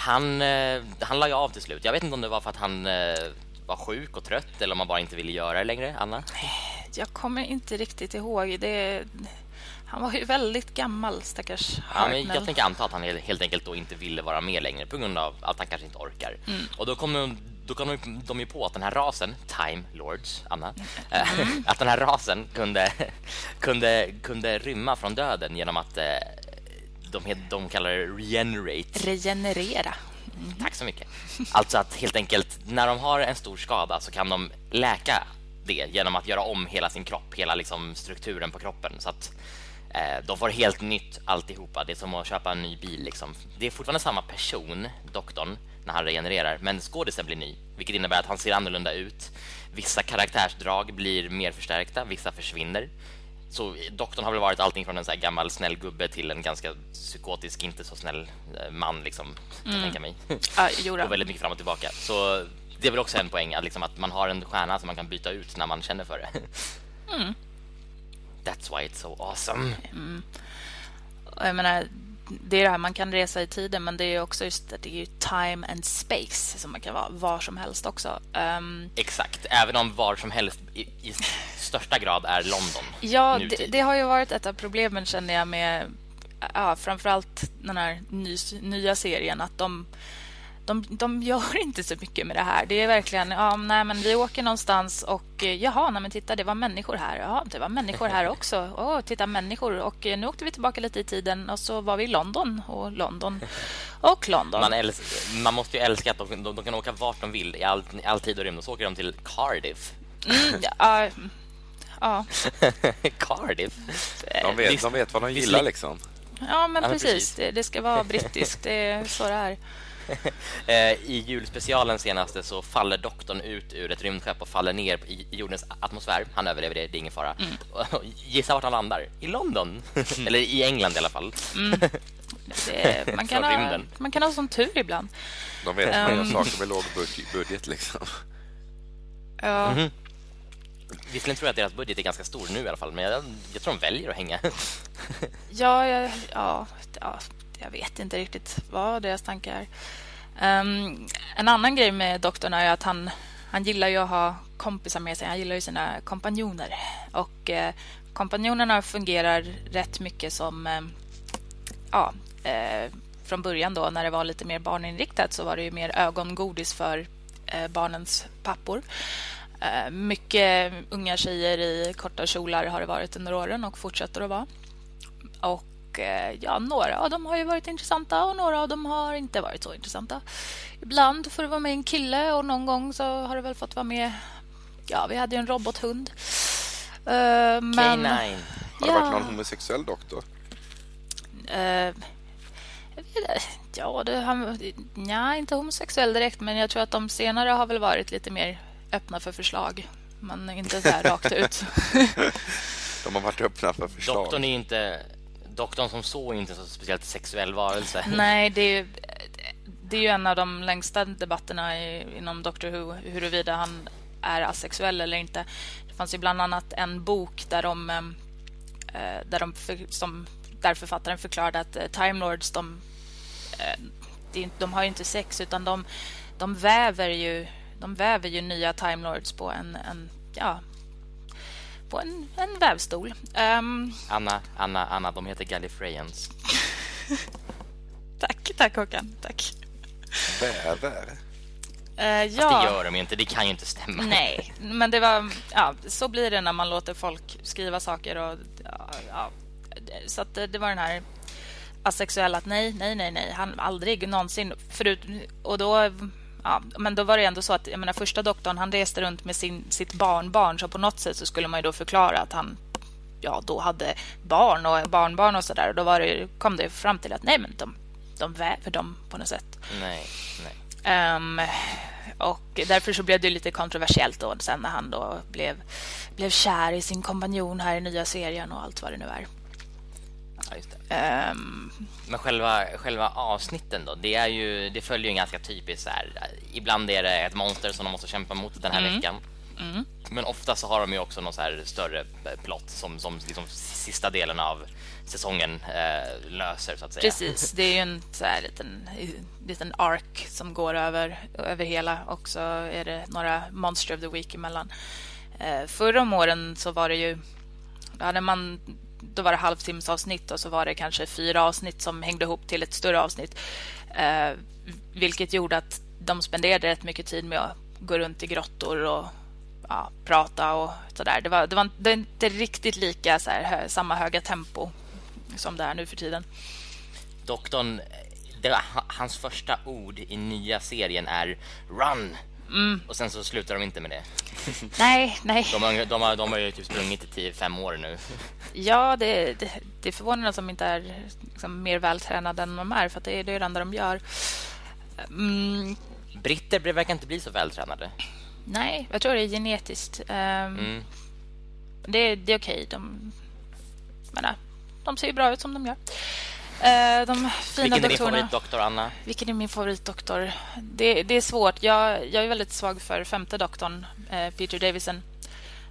Han, eh, han la ju av till slut. Jag vet inte om det var för att han eh, var sjuk och trött eller om han bara inte ville göra det längre, Anna? Jag kommer inte riktigt ihåg. Det, han var ju väldigt gammal, stackars Ja, Hartnell. men jag tänker anta att han helt- enkelt då inte ville vara med längre på grund av att han kanske inte orkar. Och då kom de, då kom de, ju på att den här rasen, Time Lords, Anna, eh, att den här rasen kunde, kunde, kunde rymma från döden genom att eh, de, de kallar det regenerate. Regenerera. Tack så mycket. Alltså att helt enkelt när de har en stor skada så kan de läka det genom att göra om hela sin kropp, hela liksom strukturen på kroppen så att eh, de får helt nytt alltihopa. Det är som att köpa en ny bil liksom. Det är fortfarande samma person, doktorn, när han regenererar, men skådisen blir ny, vilket innebär att han ser annorlunda ut. Vissa karaktärsdrag blir mer förstärkta, vissa försvinner. Så doktorn har väl varit allting från en så gammal snäll gubbe till en ganska psykotisk, inte så snäll eh, man, liksom, kan jag tänka mig. Ja. Går väldigt mycket fram och tillbaka. Så det är väl också en poäng, att, liksom, att man har en stjärna som man kan byta ut när man känner för det. That's why it's so awesome. Och Jag menar, det är det här, man kan resa i tiden men det är också just att det är time and space som man kan vara var som helst också. Ehm, Exakt, även om var som helst i, i största grad är London. Ja, det, det har ju varit ett av problemen känner jag med ja, framförallt den här ny, nya serien att de, de, de gör inte så mycket med det här. Det är verkligen, ja, nej men vi åker någonstans och eh, jaha, nej men titta det var människor här. Ja, det var människor här också. Åh, titta människor. Och eh, nu åkte vi tillbaka lite i tiden och så var vi i London och London och London. Man, man måste ju älska att de, de, de kan åka vart de vill i all, i all tid och rymd. Och så åker de till Cardiff. Mm, ja, ja, Cardiff? De vet, de vet vad de gillar liksom. ja men men precis. precis. Det, det ska vara brittiskt. Det är så det är. Eh, I julspecialen senaste så faller doktorn ut ur ett rymdskepp och faller ner i jordens atmosfär. Han överlever det, det är ingen fara. Och Gissa vart han landar? I London. Eller i England i alla fall. Det, man, kan ha, man kan ha sån tur ibland. De vet att man gör Ehm. saker med låg bud- budget liksom. Ja. Visserligen tror jag att deras budget är ganska stor nu i alla fall, men jag, jag tror de väljer att hänga. Ja, ja, ja, jag vet inte riktigt vad deras tankar är. Um, en annan grej med doktorn är att han, han gillar ju att ha kompisar med sig. Han gillar ju sina kompanjoner. Och eh, kompanjonerna fungerar rätt mycket som... Eh, ja, eh, från början då när det var lite mer barninriktat så var det ju mer ögongodis för eh, barnens pappor. Eh, mycket unga tjejer i korta kjolar har det varit under åren och fortsätter att vara. Och eh, ja, några av dem har ju varit intressanta och några av dem har inte varit så intressanta. Ibland får det vara med en kille och någon gång så har det väl fått vara med... Ja, vi hade ju en robothund. Eh, men, K9. Har det varit någon homosexuell doktor? inte. ja, det, han, ja, inte homosexuell direkt men jag tror att de senare har väl varit lite mer öppna för förslag. Men inte så här rakt ut. De har varit öppna för förslag. Doktorn är inte... Doktorn som så är inte en så speciellt sexuell varelse. Nej, det är, ju, det är ju en av de längsta debatterna i, inom Doctor Who huruvida han är asexuell eller inte. Det fanns ju bland annat en bok där de, eh, eh, där, de för, som, där författaren förklarade att eh, Time Lords de, de har ju inte sex utan de, de väver ju de väver ju nya Time Lords på en, en ja, på en, en vävstol. Ehm, Anna, Anna, Anna, de heter Gallifreyans. tack, tack Håkan. Tack. Bäver. Eh, Fast ja. det gör de ju inte, det kan ju inte stämma. Nej, men det var... Ja, så blir det när man låter folk skriva saker. Och, ja, ja. Så att det, det var den här asexuella att nej, nej, nej, nej, han aldrig någonsin förut. Och då... Ja, men då var det ändå så att jag menar, första doktorn han reste runt med sin, sitt barnbarn så på något sätt så skulle man ju då förklara att han ja, då hade barn och barnbarn och sådär. Och då var det, kom det fram till att nej, men de, de väver dem på något sätt. Nej, nej. Ehm, och därför så blev det lite kontroversiellt då sen när han då blev, blev kär i sin kompanjon här i nya serien och allt vad det nu är. Ja, det. Ehm, Men själva, själva avsnitten då, det, är ju, det följer ju en ganska typiskt så här. Ibland är det ett monster som de måste kämpa mot den här veckan. Men ofta så har de ju också någon större eh, plott som, som liksom sista delen av säsongen eh, löser så att säga. precis, det är ju en så här liten, liten ark som går över, över hela och så är det några Monster of the Week emellan. Uh, förra om åren så var det ju då hade man då var det halvtimmesavsnitt och så var det kanske fyra avsnitt som hängde ihop till ett större avsnitt. Eh, vilket gjorde att de spenderade rätt mycket tid med att gå runt i grottor och ja, prata och sådär. Det var, det var det var inte riktigt lika så här, hö, samma höga tempo som det är nu för tiden. Doktorn, det var, hans första ord i nya serien är run. Och sen så slutar de inte med det. Nej, nej. De har, de har, de har ju typ sprungit i 10-5 år nu. Ja, det, det, det är förvånande att de inte är liksom, mer vältränade än de är för det är det enda de gör. Mm, Britter verkar inte bli så vältränade. nej, jag tror det är genetiskt. Ehm, Mm. Det, det är okej. De, men nej, de ser ju bra ut som de gör. Eh, de fina Vilken är din favoritdoktor, Anna? Vilken är min favoritdoktor? Det, det är svårt. Jag, jag är väldigt svag för femte doktorn, eh, Peter Davison.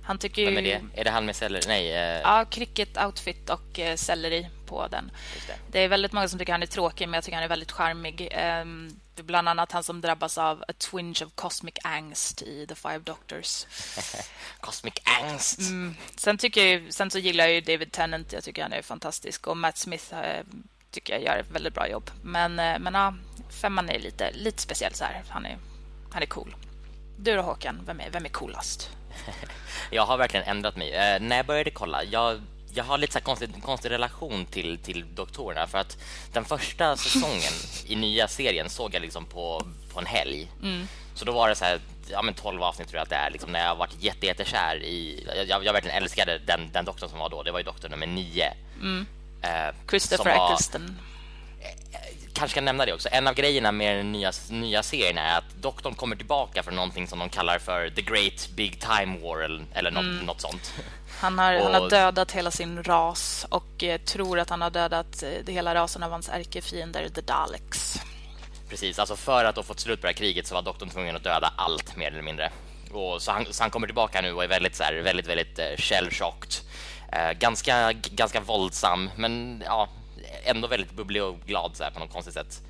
Han tycker Vem är ju... det? Är det han med celler? Nej, eh, Ja, cricket-outfit och eh, selleri på den. det. Det är väldigt många som tycker han är tråkig, men jag tycker han är väldigt charmig. Ehm, det är bland annat han som drabbas av a twinge of cosmic angst i The Five Doctors. Cosmic Angst. Mm. Sen, tycker jag, ju- sen så gillar jag ju David Tennant. Jag tycker han är fantastisk. Och Matt Smith tycker jag gör ett väldigt bra jobb. Men, eh, men ja, femman är lite, lite speciell så här. Han är, han är cool. Du då Håkan, vem är, vem är coolast? Jag har verkligen ändrat mig. Eh, när jag började kolla, jag, jag har lite så konstig, konstig relation till, till doktorerna för att den första säsongen i nya serien såg jag liksom på, på en helg. Så då var det så här, ja men 12 avsnitt tror jag att det är, liksom när jag varit jätte, jättekär i, jag, jag, verkligen älskade den, den doktorn som var då, det var ju doktor nummer 9. Eh, Christopher var- Eccleston. kanske kan nämna det också. En av grejerna med den nya, nya serien är att doktorn kommer tillbaka från någonting som de kallar för The Great Big Time War eller, eller något, något sånt. Han har, han har Och- dödat hela sin ras och eh, tror att han har dödat eh, hela rasen av hans ärkefiender, the Daleks. Precis, alltså för att ha fått slut på det här kriget så var doktorn tvungen att döda allt mer eller mindre. Och så, han, så han kommer tillbaka nu och är väldigt, så här, väldigt, väldigt uh, shell-shocked. Eh, ganska, ganska våldsam, men ja, ändå väldigt bubblig och glad så här, på något konstigt sätt.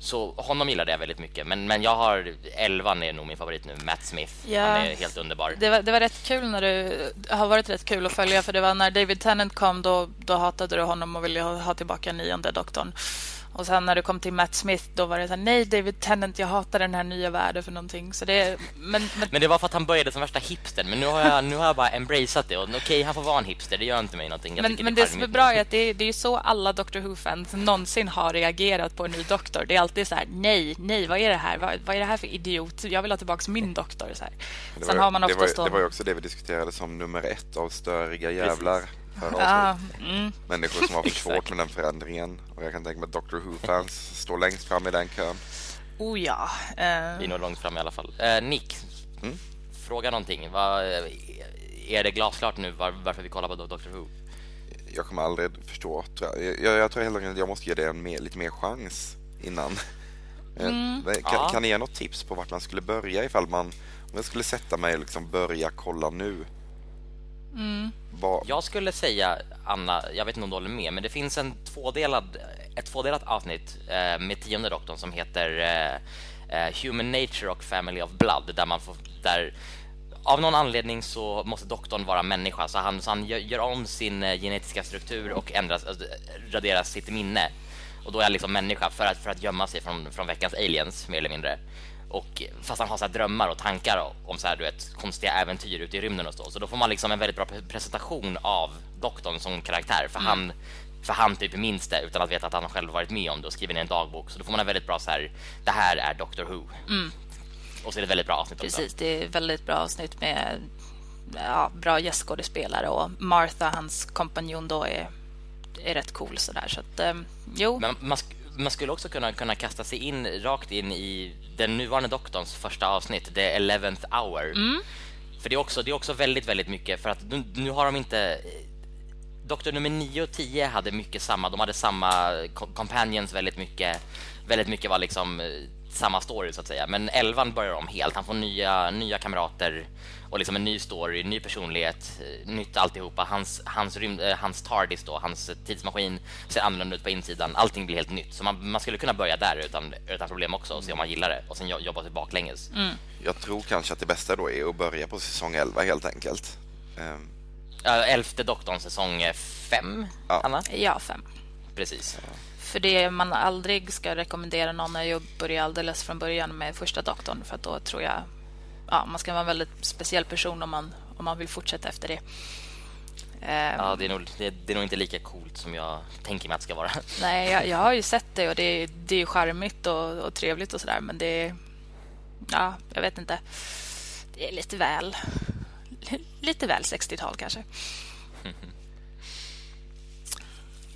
Så honom gillade jag väldigt mycket. Men, men jag har, elvan är nog min favorit nu, Matt Smith. Ja. Han är helt underbar. Det var, det var rätt kul när du... Har varit rätt kul att följa för det var när David Tennant kom då, då hatade du honom och ville ha, ha tillbaka nionde doktorn. Och sen när du kom till Matt Smith då var det så här, nej David Tennant, jag hatar den här nya världen för någonting. Så det, men, men, Men det var för att han började som värsta hipster. Men nu har jag, nu har jag bara embraceat det. Och okej, han får vara en hipster. Det gör inte mig någonting. Jag men, men det är det som är bra är att det, det är så alla Doctor Who-fans någonsin har reagerat på en ny doktor. Det är alltid så här, nej, nej, vad är det här? Vad, vad är det här för idiot? Jag vill ha tillbaka min doktor. Så här. Det Sen var, har man det, var, det var ju också det vi diskuterade som nummer ett av störiga jävlar förra Ja, avsnittet. mm. Människor som har Exakt. svårt med den förändringen. Och jag kan tänka mig att Doctor Who-fans står längst fram i den kön. Oh ja. Vi är Eh, nog långt fram i alla fall. Eh, Nick, Mm? fråga någonting. Vad, är det glasklart nu var, varför vi kollar på Doctor Who? Jag kommer aldrig förstå. tror Jag, jag, jag tror helt enkelt att jag måste ge det en mer, lite mer chans innan. Eh, Mm. Kan, Ja. kan ni ge något tips på vart man skulle börja ifall man... Om jag skulle sätta mig och liksom börja kolla nu. Mm. Var... Jag skulle säga, Anna, jag vet inte om du håller med, men det finns en tvådelad, ett tvådelat avsnitt eh, med tionde doktorn som heter eh, eh Human Nature och Family of Blood, där man får, där av någon anledning så måste doktorn vara människa, så han, så han gör, gör om sin eh, genetiska struktur och ändras, alltså, raderar sitt minne. Och då är han liksom människa för att, för att gömma sig från, från veckans aliens, mer eller mindre. Och fast han har så drömmar och tankar om så här, du vet, konstiga äventyr ute i rymden och så. Så då får man liksom en väldigt bra pre- presentation av doktorn som karaktär. För han för han typ minns det utan att veta att han själv varit med om det och skriver ner en dagbok. Så då får man en väldigt bra så här, det här är Doctor Who. Och så är det ett väldigt bra avsnitt också. Precis, det är ett väldigt bra avsnitt med ja, bra gästskådespelare och Martha, hans kompanjon då, är, är rätt cool sådär. Så att, eh, jo, Men man, man skulle också kunna, kunna kasta sig in rakt in i den nuvarande doktorns första avsnitt, The Eleventh Hour. För det är, också, det är också väldigt, väldigt mycket för att nu, nu har de inte... Doktor nummer 9 och 10 hade mycket samma, de hade samma co- companions väldigt mycket. Väldigt mycket var liksom eh, samma story så att säga. Men 11 börjar om helt, han får nya, nya kamrater och liksom en ny story, ny personlighet, eh, nytt alltihopa. Hans, hans, rymd, eh, hans TARDIS då, hans tidsmaskin ser annorlunda ut på insidan. Allting blir helt nytt. Så man, man skulle kunna börja där utan, utan problem också och se om man gillar det och sen jo- jobba sig baklänges. Jag tror kanske att det bästa då är att börja på säsong 11 helt enkelt. Ja, elfte doktorn säsong 5, Ja. Anna? ja, fem. Precis. För det man aldrig ska rekommendera någon är att börja alldeles från början med första doktorn. För att då tror jag... Ja, man ska vara en väldigt speciell person om man, om man vill fortsätta efter det. Eh, Ja, det är, nog, det, det är nog inte lika coolt som jag tänker mig att det ska vara. Nej, jag, jag har ju sett det och det, det är ju charmigt och, och trevligt och sådär. Men det är... Ja, jag vet inte. Det är lite väl... Lite väl 60-tal kanske.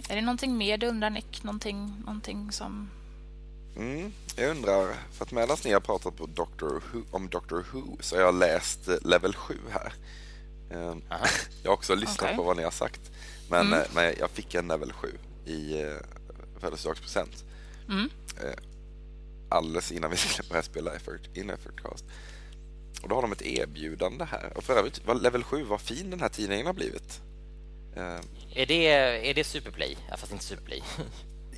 Är det någonting mer du undrar, Nick? Någonting, någonting som... Mm, jag undrar, för att medan ni har pratat på Doctor Who, om Doctor Who så har jag läst eh, Level 7 här. Ehm, Aha. Jag har också lyssnat Okej. på vad ni har sagt. Men, eh, men jag fick en level 7 i eh, födelsedagspresent. Eh, alldeles innan vi skulle börja spela effort, in effort cast. Och då har de ett erbjudande här. Och för övrigt, level 7, vad fin den här tidningen har blivit. Eh, Är det, är det Superplay? Ja, fast inte Superplay.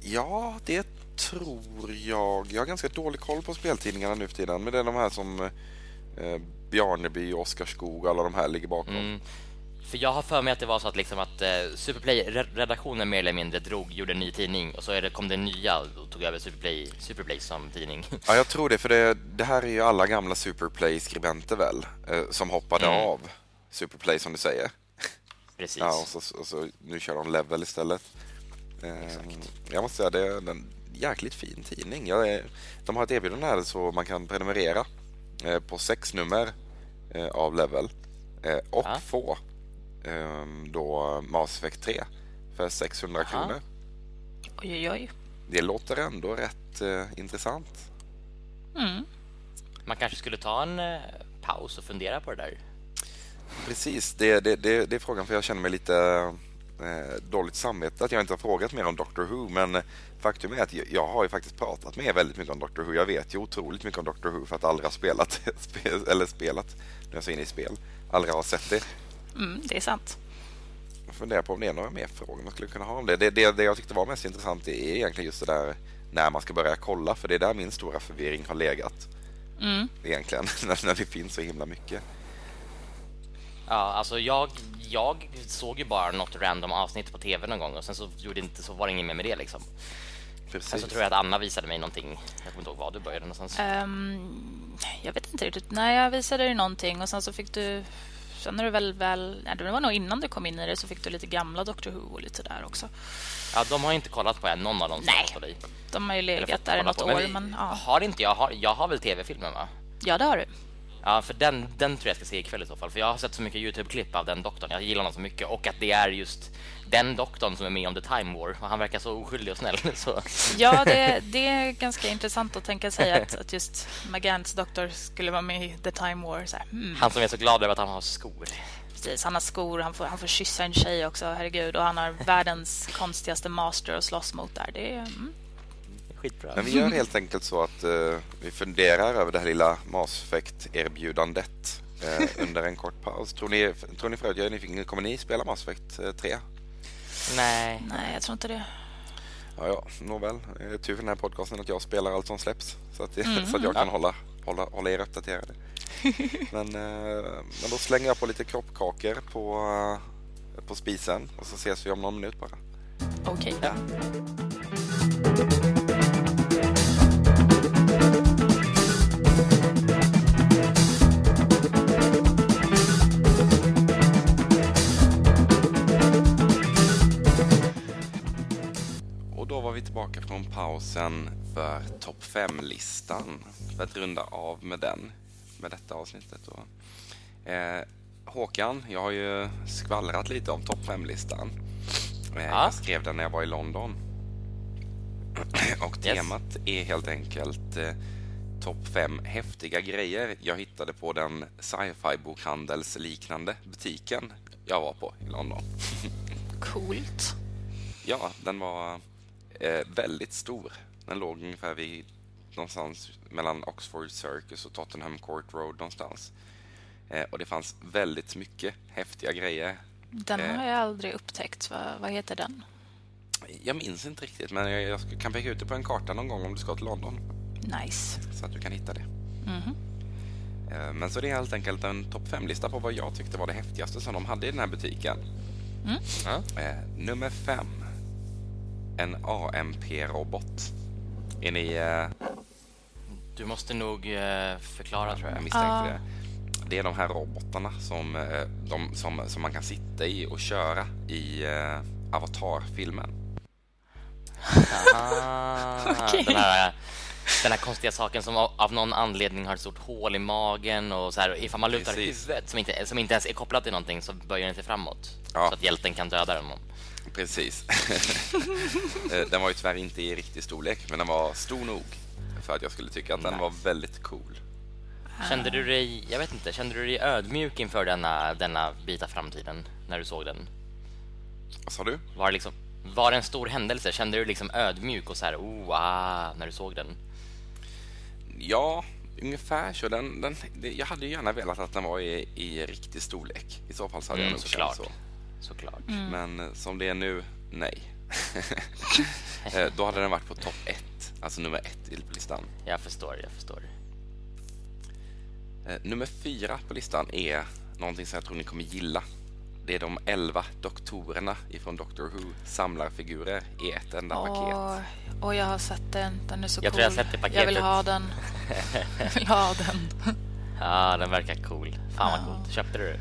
Ja, det tror jag. Jag har ganska dålig koll på speltidningarna nu för tiden. Men det är de här som eh, Bjarneby, Oskarskog, alla de här ligger bakom. Mm. För jag har för mig att det var så att, liksom att eh, Superplay-redaktionen mer eller mindre drog, gjorde en ny tidning och så är det, kom det nya och tog över Superplay, Superplay som tidning. Ja, jag tror det. För det, det här är ju alla gamla Superplay-skribenter väl, eh, som hoppade Mm. av Superplay som du säger. Precis. Ja, och så, och så nu kör de Level istället. Eh, jag måste säga, det är en jäkligt fin tidning. Jag de har ett erbjudande här så man kan prenumerera eh, på sex nummer eh, av Level eh, och Ja. få eh, då Mass Effect 3 för 600 Aha. kronor. Oj, oj, oj. Det låter ändå rätt intressant. Mm. Man kanske skulle ta en paus och fundera på det där. Precis, det, det, det, det är frågan för jag känner mig lite eh, dåligt samvete att jag inte har frågat mer om Doctor Who men faktum är att jag, har ju faktiskt pratat med er väldigt mycket om Doctor Who. Jag vet ju otroligt mycket om Doctor Who för att aldrig ha spelat, spe- eller spelat, nu är jag så inne i spel, aldrig har sett det. Mm, det är sant. Jag funderar på om det är några mer frågor man skulle kunna ha om det. Det, det. det jag tyckte var mest intressant är egentligen just det där när man ska börja kolla för det är där min stora förvirring har legat. Mm. Egentligen, när, när det finns så himla mycket. Ja, alltså jag, jag såg ju bara något random avsnitt på tv någon gång och sen så, gjorde inte, så var det inget mer med det liksom. Precis. Sen så tror jag att Anna visade mig någonting. Jag kommer inte ihåg var du började någonstans. Ehm, jag vet inte riktigt. Nej, jag visade dig någonting och sen så fick du... Sen är du väl väl... Nej, det var nog innan du kom in i det så fick du lite gamla Doctor Who och lite där också. Ja, de har inte kollat på än, någon av dem som Nej. på dig. De har ju legat där i något på. år, vi- men ja. Har inte jag? Har, jag har väl tv-filmen va? Ja, det har du. Ja, för den, den tror jag ska se ikväll i så fall. För jag har sett så mycket YouTube-klipp av den doktorn. Jag gillar honom så mycket. Och att det är just den doktorn som är med om The Time War. Och han verkar så oskyldig och snäll. Så. Ja, det, det är ganska intressant att tänka sig att, att just Magants doktor skulle vara med i The Time War. Så här, hmm, Han som är så glad över att han har skor. precis, han har skor, han får, han får kyssa en tjej också, herregud. Och han har världens konstigaste master att slåss mot där. Det är, mm. Skitbra. Men vi gör helt enkelt så att eh, vi funderar över det här lilla Mass Effect-erbjudandet eh, under en kort paus. Tror ni, tror ni är nyfiken, kommer ni spela Mass Effect eh, 3? Nej. Nej, jag tror inte det. Ja, ja, nåväl. Det är tur för den här podcasten att jag spelar allt som släpps så att, så att jag kan hålla, hålla, hålla er uppdaterade. Men, eh, men då slänger jag på lite kroppkakor på, eh, på spisen och så ses vi om någon minut bara. Okej. Ja. Tillbaka från pausen för topp 5-listan. För att runda av med den, med detta avsnittet. Då. Eh, Håkan, jag har ju skvallrat lite om topp 5-listan. Eh, Ja. Jag skrev den när jag var i London. Och Yes. temat är helt enkelt eh, topp 5 häftiga grejer jag hittade på den sci-fi bokhandelsliknande butiken jag var på i London. Coolt. Ja, den var eh, väldigt stor. Den låg ungefär vid någonstans mellan Oxford Circus och Tottenham Court Road någonstans. Eh, och det fanns väldigt mycket häftiga grejer. Den Eh. har jag aldrig upptäckt. Vad, vad heter den? Jag minns inte riktigt, men jag, jag kan peka ut det på en karta någon gång om du ska till London. Nice. Så att du kan hitta det. Mhm. Eh, Men så det är helt enkelt en topp 5-lista på vad jag tyckte var det häftigaste som de hade i den här butiken. Ja. Eh, nummer 5. En AMP-robot. Är ni... Eh, Du måste nog eh, förklara tror Jag jag. misstänkte Ja. det. Det är de här robotarna som, eh, de, som, som man kan sitta i och köra i eh, Avatar-filmen. Ah, den, här, den här konstiga saken som av, av någon anledning har ett stort hål i magen och så här, ifall man lutar Precis. huvudet som inte, som inte ens är kopplat till någonting så böjer den sig framåt. Ja. Så att hjälten kan döda den. Precis. Eh, den var ju tyvärr inte i riktig storlek, men den var stor nog för att jag skulle tycka att den var väldigt cool. Kände du dig, jag vet inte, kände du dig ödmjuk inför denna, denna bit av framtiden när du såg den? Vad sa du? Var det, liksom, var det en stor händelse? Kände du liksom ödmjuk och så här, oh, ah, när du såg den? Ja, ungefär så. Den, den, jag hade ju gärna velat att den var i, i riktig storlek. I så fall så hade Mm, jag nog såklart. känt så. Såklart. Men eh, som det är nu, nej. Eh, Då hade den varit på topp ett, alltså nummer ett i- på listan. Jag förstår, jag förstår. Eh, Nummer fyra på listan är någonting som jag tror ni kommer gilla. Det är de elva doktorerna ifrån Doctor Who samlarfigurer i ett enda paket. Åh, jag har sett den. Den är så Jag cool. tror jag har sett det Jag vill paketet. ha den. Jag vill ha den. Ja, den verkar cool. Fan vad Ja. coolt. Köpte du det?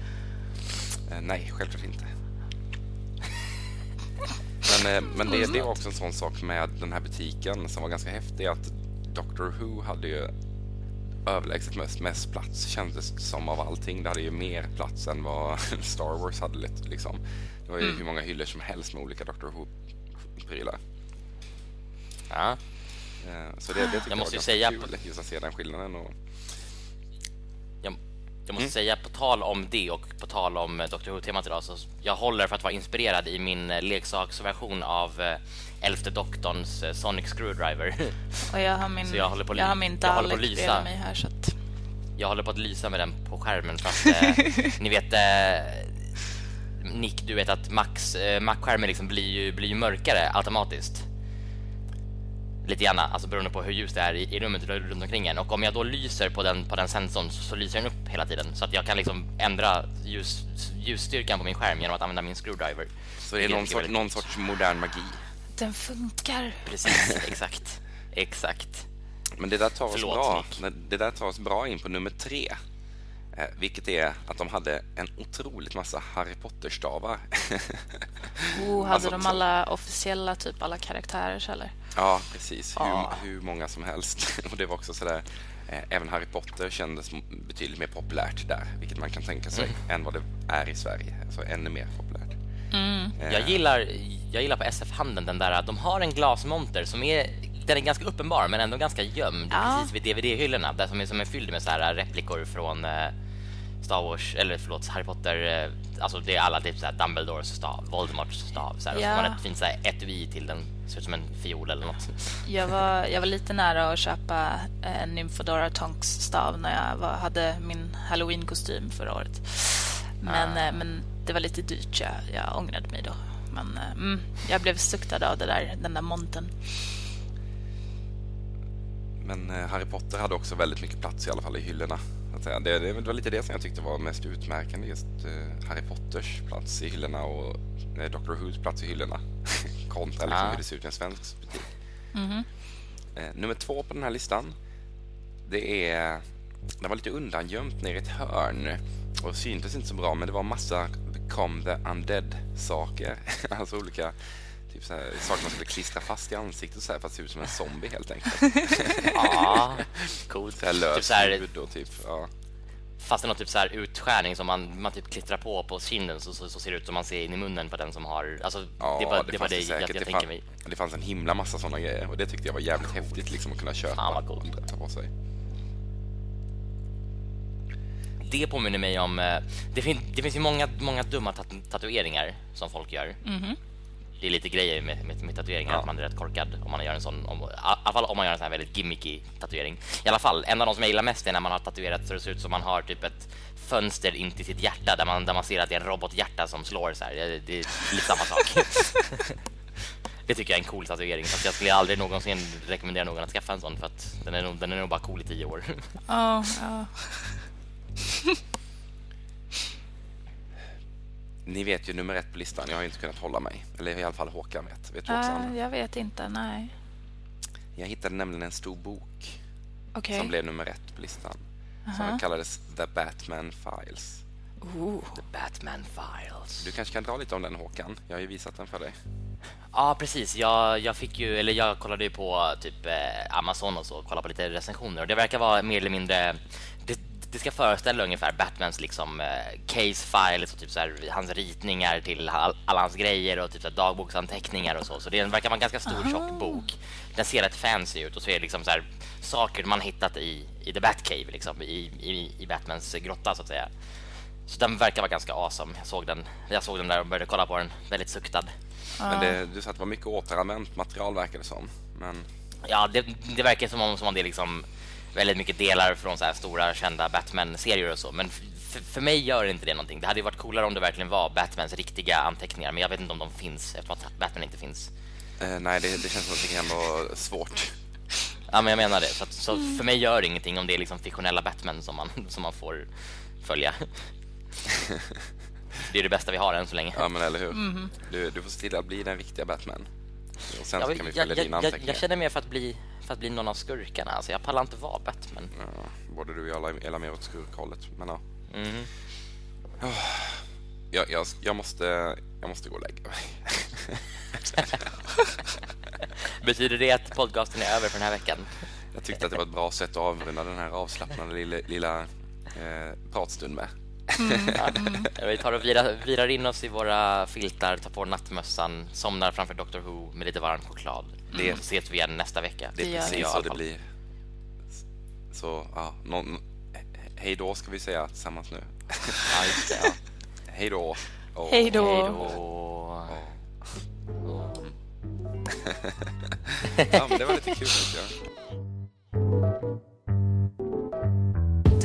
Nej, självklart inte. Men, eh, men det, det är också en sån sak med den här butiken som var ganska häftig att Doctor Who hade ju överlägset mest, mest plats kändes som av allting. Det hade ju mer plats än vad Star Wars hade. Liksom. Det var ju hur många hyllor som helst med olika Doctor Who-prylar. Ja. Eh, Så det, det tycker jag, Jag måste ju var säga kul just att se den skillnaden. Och, Jag, jag Mm. måste säga, på tal om det och på tal om eh, Dr. Who-temat idag, så jag håller för att vara inspirerad i min eh, leksaksversion av eh, Elfte Doktorns Sonic Screwdriver. Och jag har min, Så jag håller på jag har min jag håller på lysa. mig här. Så att, Jag håller på att lysa med den på skärmen för att eh, ni vet eh, Nick, du vet att Max, eh, Mac-skärmen liksom blir, ju, blir ju mörkare automatiskt. Lite grann, alltså beroende på hur ljust det är i, i rummet runt omkring en. Och om jag då lyser på den, på den sensorn så, så lyser den upp hela tiden. Så att jag kan liksom ändra ljus, ljusstyrkan på min skärm genom att använda min screwdriver. så det är någon, sort, någon sorts modern magi. den funkar. Precis, exakt. Exakt. Men det där tar oss Förlåt, bra. Nick. Det där tar oss bra in på nummer tre. Eh, vilket är att de hade en otroligt massa Harry Potter-stavar. Oh, hade Alltså, de alla officiella, typ alla karaktärer eller? ja, precis. Ja. Hur, hur många som helst. Och det var också sådär... Eh, även Harry Potter kändes betydligt mer populärt där, vilket man kan tänka sig, än vad det är i Sverige. Alltså ännu mer populärt. Eh, Jag gillar, jag gillar på SF-handeln den där, de har en glasmonter som är den är ganska uppenbar men ändå ganska gömd Ja. precis vid DVD-hyllorna där som är, som är fylld med så här replikor från eh, Star Wars, eller förlåt, Harry Potter, eh, alltså det är alla typ så här Dumbledores stav, Voldemorts stav så här, och så Ja. har man ett fint så här etui till den, ser ut som en fiol eller något. Jag var, jag var lite nära att köpa en Nymfodora Tonks stav när jag var, hade min halloween-kostym förra året. Men, Ah. eh, men det var lite dyrt, jag, jag ångrade mig då. Men eh, mm, jag blev suktad av det där, den där monten. Men eh, Harry Potter hade också väldigt mycket plats i alla fall i hyllorna. Att säga. Det, det var lite det som jag tyckte var mest utmärkande, just eh, Harry Potters plats i hyllorna och eh, Doctor Whos plats i hyllorna. Kontra liksom Ah. hur det ser ut i en svensk butik. Eh, nummer två på den här listan, det är... Den var lite undangömt ner i ett hörn och syntes inte så bra, men det var massa Become the Undead-saker. alltså olika typ så här, saker man skulle klistra fast i ansiktet så här, för att se ut som en zombie helt enkelt. Ja, coolt. Så här lös Typ så här, hud och typ, ja. fast det är någon typ så här utskärning som man, man typ klistrar på på kinden så, så, så ser det ut som man ser in i munnen på den som har... Alltså, Ja, det var det, var fanns det jag, säkert. jag det, tänker mig. det fanns en himla massa sådana grejer och det tyckte jag var jävligt häftigt liksom att kunna köpa Fan, vad coolt. ta på sig. Det påminner mig om... eh, Det, fin det finns ju många, många dumma tat- tatueringar som folk gör. Det är lite grejer med, med, med tatueringar, Ja. att man är rätt korkad om man gör en sån... Om, I alla fall om man gör en sån här väldigt gimmicky tatuering. I alla fall, en av de som jag gillar mest är när man har tatuerat så det ser ut som man har typ ett fönster in till sitt hjärta där man, där man ser att det är en robothjärta som slår så här. Det, det är lite samma sak. det tycker jag är en cool tatuering. Fast jag skulle aldrig någonsin rekommendera någon att skaffa en sån för att den är nog, den är nog bara cool i tio år. Ja, ja. Ni vet ju nummer ett på listan. Jag har ju inte kunnat hålla mig. Eller i alla fall Håkan vet. Vet du också, Äh, Anna? jag vet inte, nej. Jag hittade nämligen en stor bok Okej. som blev nummer ett på listan. Som kallades The Batman Files. Oh. The Batman Files. Du kanske kan dra lite om den Håkan? Jag har ju visat den för dig. Ja, precis. Jag, jag fick ju, eller jag kollade ju på typ eh, Amazon och så, kollade på lite recensioner och det verkar vara mer eller mindre det, det ska föreställa ungefär Batmans liksom eh, case files och typ så här, hans ritningar till all, alla hans grejer och typ så här, dagboksanteckningar och så. Så det verkar vara en ganska stor tjock bok. Den ser rätt fancy ut och så är det liksom så här, saker man hittat i, i The Batcave liksom, i, i, i Batmans grotta så att säga. Så den verkar vara ganska awesome. Jag såg den, jag såg den där och började kolla på den. Väldigt suktad. Men det, du sa att det var mycket återanvänt material verkar det som. Men Ja, det, det verkar som om, som om det är liksom väldigt mycket delar från så här stora kända Batman-serier och så. Men för mig gör inte det någonting. Det hade ju varit coolare om det verkligen var Batmans riktiga anteckningar. Men jag vet inte om de finns eftersom att Batman inte finns. eh, nej, det, det känns som att det kan vara svårt. Ja, men jag menar det. Så, att, så för mig gör det ingenting om det är liksom fiktionella Batman som man, som man får följa. det är det bästa vi har än så länge. Ja, men eller hur? Du, du får se till att bli den riktiga Batman. Och sen Jag, så kan vi jag, följa jag, dina jag, anteckningar. jag känner mer för att bli för att bli någon av skurkarna. Alltså, jag pallar inte vara Batman. Ja, både du och jag är mer åt skurkhållet. Men ja. Mhm. Jag, jag, jag, måste, jag måste gå och lägga mig. Betyder det att podcasten är över för den här veckan? Jag tyckte att det var ett bra sätt att avrunda den här avslappnade lilla, lilla eh, pratstund med. Ja, Vi tar och virar, virar in oss i våra filtar, tar på nattmössan, somnar framför Doctor Who med lite varm choklad. Det så ses vi igen nästa vecka. Det är precis så det blir. Så, ja, någon, he- hej då ska vi säga tillsammans nu. Ja, just det. Ja. Hej då. Och- Hej då. Då. Ja, men det var lite kul tycker jag.